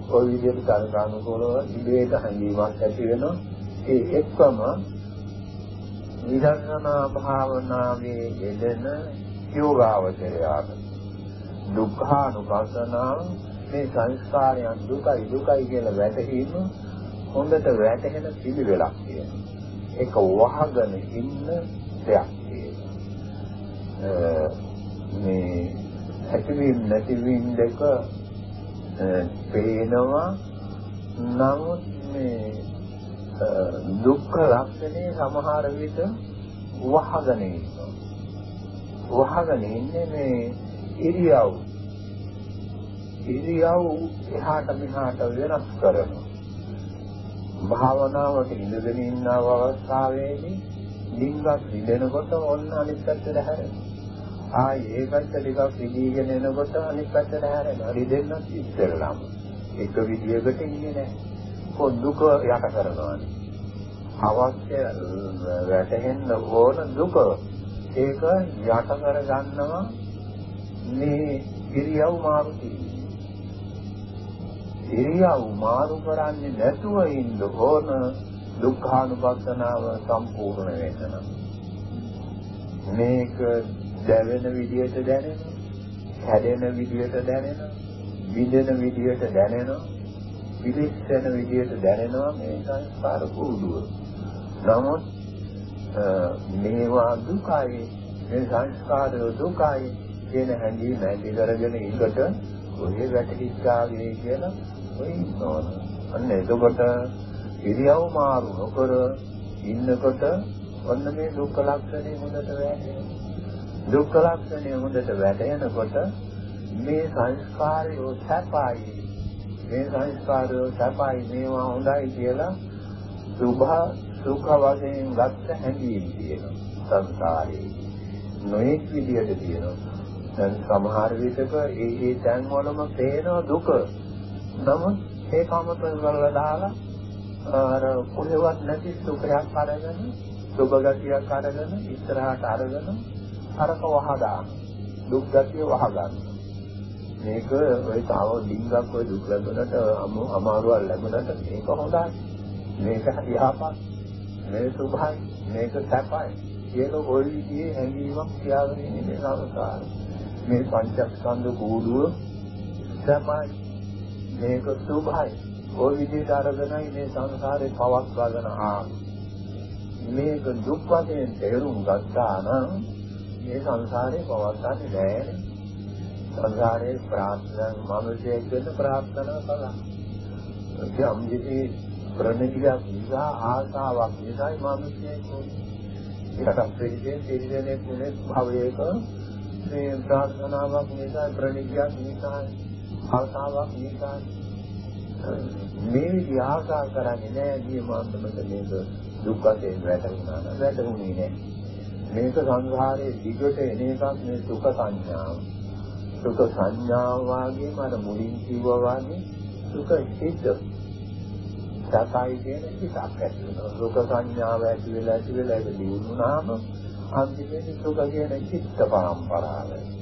Speaker 2: කොයි විදිහට කාලපානුකූලව ඉබේට හැඟීමක් ඇති වෙනවා. ඒ එක්කම විදර්ශනා භාවනාවේ යෙදෙන යෝගාවචරයාට දුක්ඛානුපස්සනාව මේ සංස්කාරයන් දුකයි දුකයි කියලා වැටහීම හොඳට වැටහෙන පිළිවෙලක් තියෙනවා. ඒක වහගෙන ඉන්න දෙයක් මේ ඇතිවීම නැතිවීම දෙක පේනවා නමුත් මේ දුක්ඛ ලක්ෂණේ සමහර විට වහගෙන ඉන්නවා. වහගෙන ඉන්නේ මේ ඉරියව් ඉරියව් එහාට මෙහාට වෙනස් කරනවා. භාවනාවට ඉඳගෙන ඉන්න අවස්ථාවේදී ලිංගක් රිදෙනකොට ඔන්න අනිත් පැත්තට හැරෙනවා. ආයි ඒ පැත්ත ටිකක් රිදීගෙන එනකොට අනිත් පැත්තට හැරෙනවා. රිදෙන්නත් ඉස්සෙල්ලාම. එක විදියකට ඉන්නේ නැහැ. දුක යට කරනවානේ. අවශ්‍ය වැටහෙන්න ඕන දුක ඒක යට කර ගන්නවා මේ ඉරියව් මාරු කිරීම. ඉරියව් මාරු කරන්නේ නැතුව ඉන්න ඕන දුක්ඛානුපස්සනාව සම්පූර්ණ වෙන්න. මේක දැවෙන විදියට දැනෙනවා, හැදෙන විදියට දැනෙනවා, විඳින විදියට දැනෙනවා, පිළිස්සන විදියට දැනෙනවා මේ සංස්කාර කුඩුව. නමුත් මේවා දුකයි, මේ සංස්කාර දුකයි කියන හැඟීම ඇති කරගෙන ඉකට ඔය වැටහිච්චාගේ කියලා ඔය ඉන්නවන. අන්න එතකොට ඉරියව් මාරු නොකර ඉන්නකොට ඔන්න මේ දුක්ඛ ලක්ෂණය හොඳට වැටහෙනවා. දුක්ඛ ලක්ෂණය හොඳට වැටෙනකොට මේ සංස්කාරය සැපයි. මේ සංස්කාරය සැපයි. මේවා හොඳයි කියලා සුභ සුඛ වශයෙන් ගත්ත හැඟීම් තියෙනවා සංසාරේ. නොඑක් විදියට තියෙනවා. දැන් සමහර විටක ඒ ඒ තැන් වලම පේන දුක. නමුත් ඒක අමතක කරලා දාලා අර කොහෙවත් නැති සුඛයක් අරගෙන සුභ ගතියක් අරගෙන ඉස්සරහට අරගෙන අරක වහදාන දුක් ගතිය වහගන්න. මේක ඔය තාව ඩිංගක් ඔය දුක් ලැබුණට අමාරුවක් ලැබුණට මේක හොඳයි. මේක යහපත් මේ සුභයි මේක සැපයි කියන ওই විදිහේ හැඟීමක් තියාගෙන ඉන්නේ සංසාරේ. මේ පංචස්කන්ධ කූඩුව සැපයි. මේක සුභයි ওই විදිහට අරගෙනයි මේ සංසාරේ පවත්වාගෙන ආවේ මේක දුක් වශයෙන් තේරුම් ගත්තා නම් මේ සංසාරේ පවත්න්නේ නැහැ සංසාරේ ප්‍රාර්ථනා මනුෂයෙක් වෙන්න ප්‍රාර්ථනා කළා. යම් කිසි ප්‍රණිතියක් නිසා ආසාවක් නිසායි මනුෂයෙක් වුනේ. ඒකට ප්‍රතිදේ පිළිදෙනේ පුනේ භවයක මේ ප්‍රාර්ථනාවක් නිසා ප්‍රණිතියක් නිසා ආසාවක් නිසා මේ විදිහ ආසා කරන්නේ නැහැ ජීවමාන්තමක මේක දුක් වශයෙන් වැටුණා නම් වැටුනේ නැහැ. මේක සංසාරයේ දිගට එන එකක් මේ සුඛ සංඥාව. සුඛ සංඥාව වාගේම අර මුලින් කිව්වා වාගේ සුඛ හිත සකයි කියන හිතක් ඇති වෙනවා. සුඛ සංඥාව ඇති වෙලා ඇති වෙලා ඒක දිනුනාම අන්තිමේදී සුඛ කියන චිත්ත පරම්පරාව.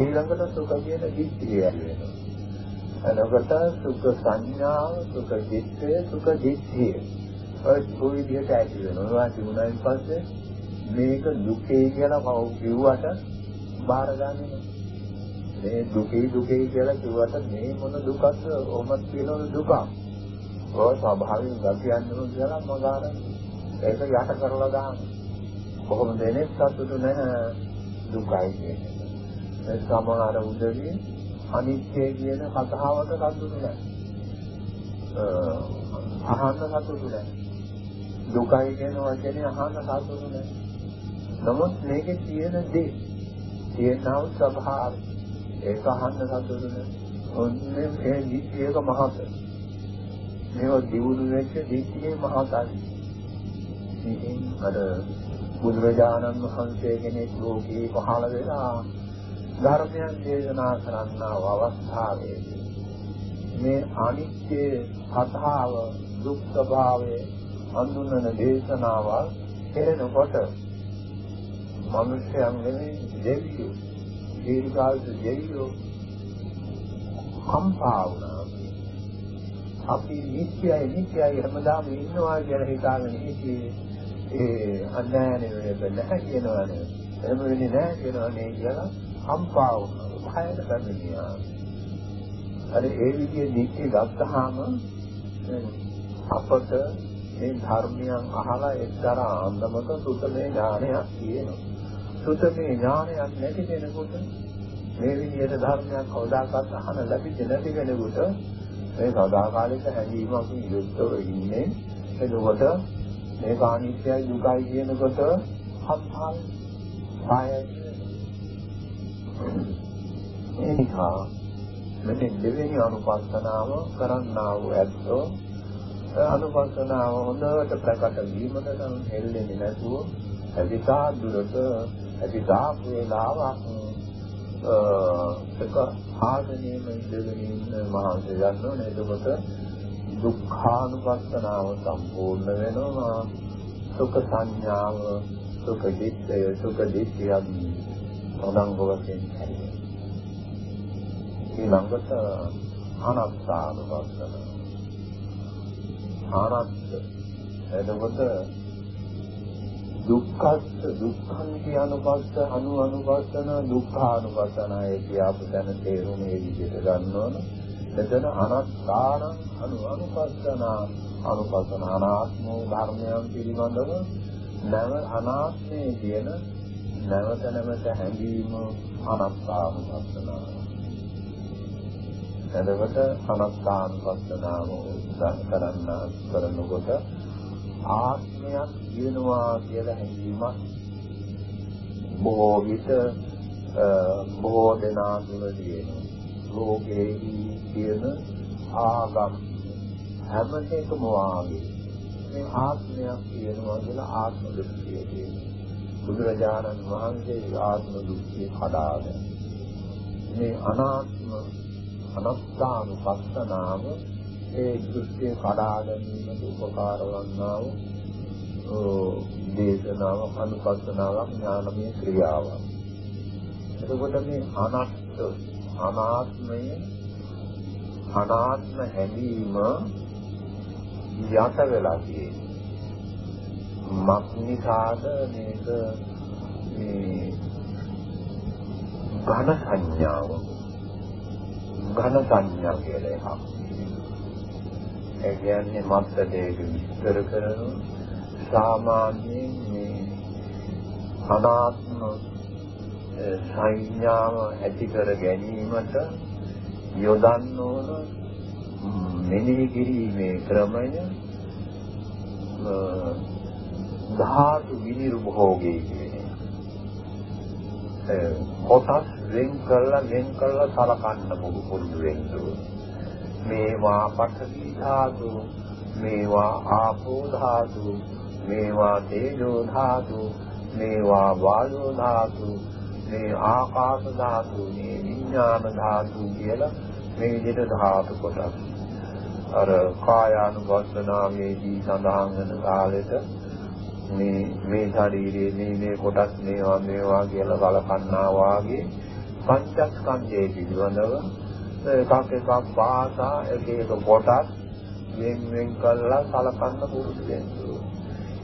Speaker 2: ඊළඟට සුඛ කියන දිට්ඨිය ඇති වෙනවා. එනකොට සුඛ සංඥාව, සුඛ චිත්තය, සුඛ දිට්ඨිය. ඔය කොයි විදිහට ඇති වෙනවා. ඒවා තිබුණායින් පස්සේ මේක දුකේ කියලා කවු කිව්වට බාර ගන්නේ මේ දුකේ දුකේ කියලා කිව්වට මේ මොන දුකක්ද ඔහොමත් කියන දුකක්. ඔය ස්වභාවයෙන් ගතියන්නේ කියලා මගාර ඒක යට කරලා දාන්න. කොහොමද එන්නේ සතුටු නැහැ දුකයි කියන්නේ. ඒ සමහර උදවිය අනිත්‍ය කියන කතාවට සතුටු නැහැ. අහන්න සතුටු නැහැ. දුකයි කියන වචනේ අහන්න සතුටු නැහැ. නමුත් මේකේ තියෙන දේ තියෙනව ස්වභාවය ඒක අහන්න සතුටු නැහැ. ඔන්නේ මේ දීපේක මහත. මේව දියුණු වෙච්ච දීපේ මහතයි. ඉතින් අර බුදුරජාණන් වහන්සේ කෙනෙක් ලෝකේ පහළ වෙලා ධර්මයන් දේශනා කරන්නා අවස්ථාවේදී මේ අනිත්‍ය කතාව දුක් ස්වභාවයේ හඳුන්වන දේශනාවල් කෙරෙනකොට මනුෂ්‍යයන් නෙවෙයි දෙවියෝ දීර්ඝායුෂ දෙවියෝ කම්පා වුණා. අපි නිත්‍යයි නිත්‍යයි හැමදාම ඉන්නවා කියලා හිතාගෙන හිටියේ ඒ අඥානේ වෙන්නේ නැහැ කියනවනේ. එහෙම වෙන්නේ නැහැ කියනවනේ කියලා කම්පා වුණා. භයයට පැමිණියා. අර ඒ විදිහේ නිත්‍ය ගත්තාම අපට මේ ධර්මයන් අහලා එක්තරා අන්දමක සුතමේ ඥානයක් තියෙනවා. සුතමේ ඥානයක් නැති කෙනෙකුට මේ විදිහට ධර්මයක් කවදාකවත් අහන්න ලැබෙන්නේ නැති කෙනෙකුට මේ සදාකාලික හැඟීමක් යුක්තව ඉන්නේ එතකොට මේ කානිත්‍යයි දුකයි කියනකොට හත්හල් පායයි එනිසා මෙතෙන් දෙවෙනි අනුපස්සනාව කරන්නා වූ ඇත්තෝ අනුපස්සනාව හොඳට ප්‍රකට වීමට නම් හෙල්ලෙන්නේ නැතුව අධිකා දුරට අධිකා වේලාවක් ඒක ආගනීම ඉඳගෙන ඉන්න මහන්සිය ගන්නෝනේ එතකොට දුක්ඛානුපස්සනාව සම්පූර්ණ වෙනවා. සුඛ සංඥාව සුඛ දිට්ඨය සුඛ දිට්ඨියන් උනංග වශයෙන් හැරෙනවා ඊළඟට අනත්තානුපස්සන ආරත්ත එතකොට දුක්ඛස්ස දුක්ඛං කියනුපස්ස අනු අනුපස්සන දුක්ඛානුපස්සනයි කියපු තැන තේරුමේ විදිහට ගන්න ඕන. එතන අනත්තාන අනු අනුපස්සන අනුපස්සන අනාත්ම ධර්මයන් පිළිබඳව නැව අනාත්මයේ කියන නැවත නැවත හැඟීම අනත්තානුපස්සනාව. එතකොට අනත්තානුපස්සනාව උදාහරණ කරන්න කරනකොට ආත්මයක් වෙනවා කියලා හැඟීමක් බොහෝ විට බොහෝ දෙනා තුළ තියෙනවා. ලෝකයේ තියෙන ආගම් හැම එකම වාගේ මේ ආත්මයක් තියෙනවා කියලා ආත්ම දෘෂ්ටිය තියෙනවා. බුදුරජාණන් වහන්සේ ආත්ම දෘෂ්ටිය කඩාගෙන මේ අනාත්ම අනත්තානුපස්සනාව ඒ දෘෂ්ටිය කඩා ගැනීමට උපකාර වන්නා වූ දේශනාව අනුපස්සනාවක් ඥානමය ක්‍රියාවක්. එතකොට මේ අනත්ත අනාත්මය අනාත්ම හැඟීම යට වෙලා තියෙන්නේ. මක්නිකාද මේක මේ ඝන සංඥාව ඝන සංඥා කියලා එකක්. ඒ කියන්නේ මත්තදේක විස්තර කරන සාමාන්‍යයෙන් මේ අනාත්ම සංඥාව ඇති කර ගැනීමට යොදන්න ඕන මෙනෙහි කිරීමේ ක්‍රමය ධාතු විනිර්භෝගී කියන්නේ. කොටස් වෙන් කළා වෙන් කළා සලකන්න පුරුදු වෙන්න ඕනේ. මේවා පඨවි ධාතු මේවා ආපෝ ධාතු මේවා තේජෝ ධාතු මේවා වායෝ ධාතු මේ ආකාශ ධාතු මේ විඥාන ධාතු කියලා මේ විදිහට ධාතු කොටස් අර කායානුපස්සනාවේදී සඳහන් වෙන කාලෙට මේ මේ ශරීරයේ මේ මේ කොටස් මේවා මේවා කියලා කලකන්නා වාගේ පංචස්කන්ධයේ පිළිබඳව එකක් එකක් පාසා එක එක කොටස් වෙන වෙන කරලා සලකන්න පුරුදු වෙන්න.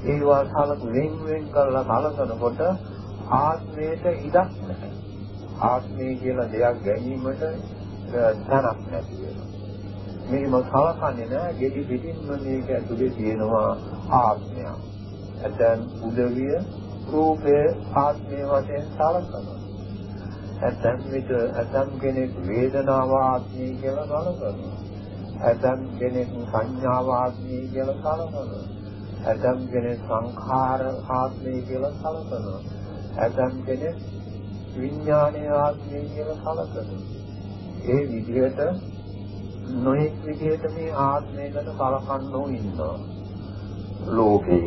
Speaker 2: ඒවා සලක වෙන වෙන කරලා සලකනකොට ආත්මයට ඉඩක් නැහැ. ආත්මය කියලා දෙයක් ගැනීමට තනක් නැති වෙනවා. මේකම සලකන්නේ නැහැ. ගෙඩි පිටින්ම මේක ඇතුලේ තියෙනවා ආත්මයක්. ඇතන් උදවිය රූපේ ආත්මය වශයෙන් සලකනවා. ඇතැම් විට ඇතැම් කෙනෙක් වේදනාව ආත්මය කියලා කලකනවා. ඇතැම් කෙනෙක් සංඥාව ආත්මය කියලා කලකනවා. ඇතැම් කෙනෙක් සංඛාර ආත්මය කියලා කලකනවා. ඇතැම් කෙනෙක් විඥානීය ආත්මය කියලා කලකනවා. ඒ විදිහට නොඑක් විදිහට මේ ආත්මය ගැන කලකන්නෝ ඉන්නවා. ලෝකේ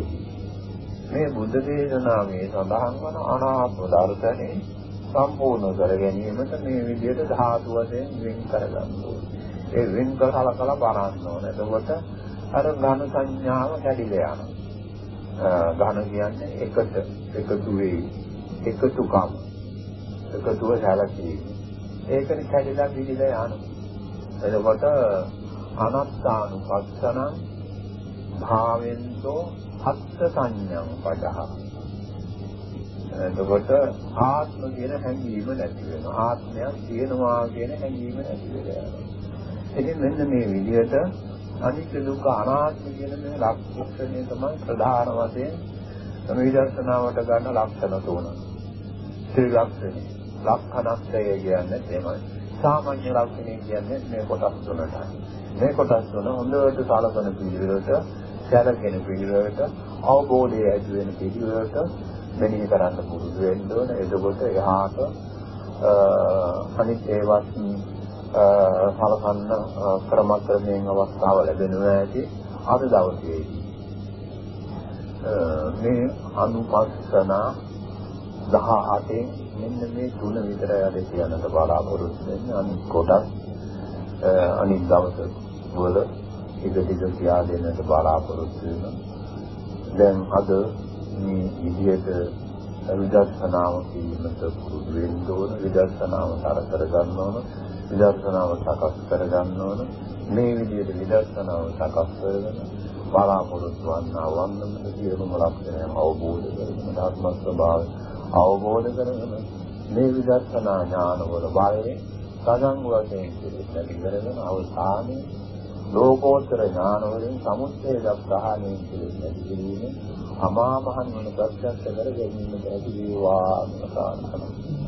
Speaker 2: මේ බුද්ධ දේශනාවේ සඳහන් වන අනාත්ම දර්ශනේ සම්පූර්ණ කර ගැනීමට මේ විදිහට ධාතු වශයෙන් වෙන් කරගන්න ඕනේ. ඒ වෙන් කරලා බලන්න ඕනේ. එතකොට අර ඝන සංඥාව කැඩිලා යනවා. ඝන කියන්නේ එකට එකතු වෙයි. එකතුකම්. එකතුව සැලකීම. ඒකනේ කැඩිලා පිළිලා යනවා. එතකොට අනත්තානුපස්සනං භාවෙන්තෝ හත්ත සංඥං පදහ. එතකොට ආත්ම කියන හැඟීම නැති වෙනවා. ආත්මයක් තියෙනවා කියන හැඟීම නැති වෙනවා. ඉතින් මෙන්න මේ විදිහට අනිත්‍ය දුක්ඛ අනාත්ම කියන මේ ලක්ෂණය තමයි ප්‍රධාන වශයෙන් මේ විදර්ශනාවට ගන්න ලක්ෂණ තුන. ත්‍රිලක්ෂණය. ලක්ෂණත්‍රය කියන්නේ එහෙමයි. සාමාන්‍ය ලක්ෂණය කියන්නේ මේ කොටස් තුනටයි. මේ කොටස් තුන හොඳට සලකන පිළිවෙලට, සැලකෙන පිළිවෙලට, අවබෝධය ඇති වෙන පිළිවෙලට මෙනෙහි කරන්න පුරුදු වෙන්න ඕන. එතකොට එහාට අනිත් ඒවත් සලකන්න ක්‍රමක්‍රමයෙන් අවස්ථාව ලැබෙනවා ඇති අද දවසේදී මේ අනුපස්සන 18 මෙන්න මේ තුන විතරයි අද කියන්නට බලාපොරොත්තු වෙන්නේ අනිත් කොටස් අනිත් දවස් වල එක ටික කියා දෙන්නට බලාපොරොත්තු වෙනවා. දැන් අද මේ විදිහට විදර්ශනාව කිරීමට පුරුදු වෙන්න ඕන විදර්ශනාව තර කර ගන්න ඕන විදර්ශනාව සකස් කර ගන්න ඕන. මේ විදිහට විදර්ශනාව සකස් කරගෙන බලාපොරොත්තු වන්නා වන්නම සියලුම ලක්ෂණයන් අවබෝධ කරගෙන ධර්ම ස්වභාවය අවබෝධ කරගෙන මේ විදර්ශනා ඥානවල බලයෙන් සගන් වශයෙන් පිළිපැදි කරගෙන අවසානයේ ලෝකෝත්තර ඥාන වලින් සමුච්ඡේද ප්‍රහාණය පිළිපැදි කිරීම අමා මහ නිවන ප්‍රත්‍යක්ෂ කර ගැනීමට ඇති වේවා ප්‍රාර්ථනා. කරනවා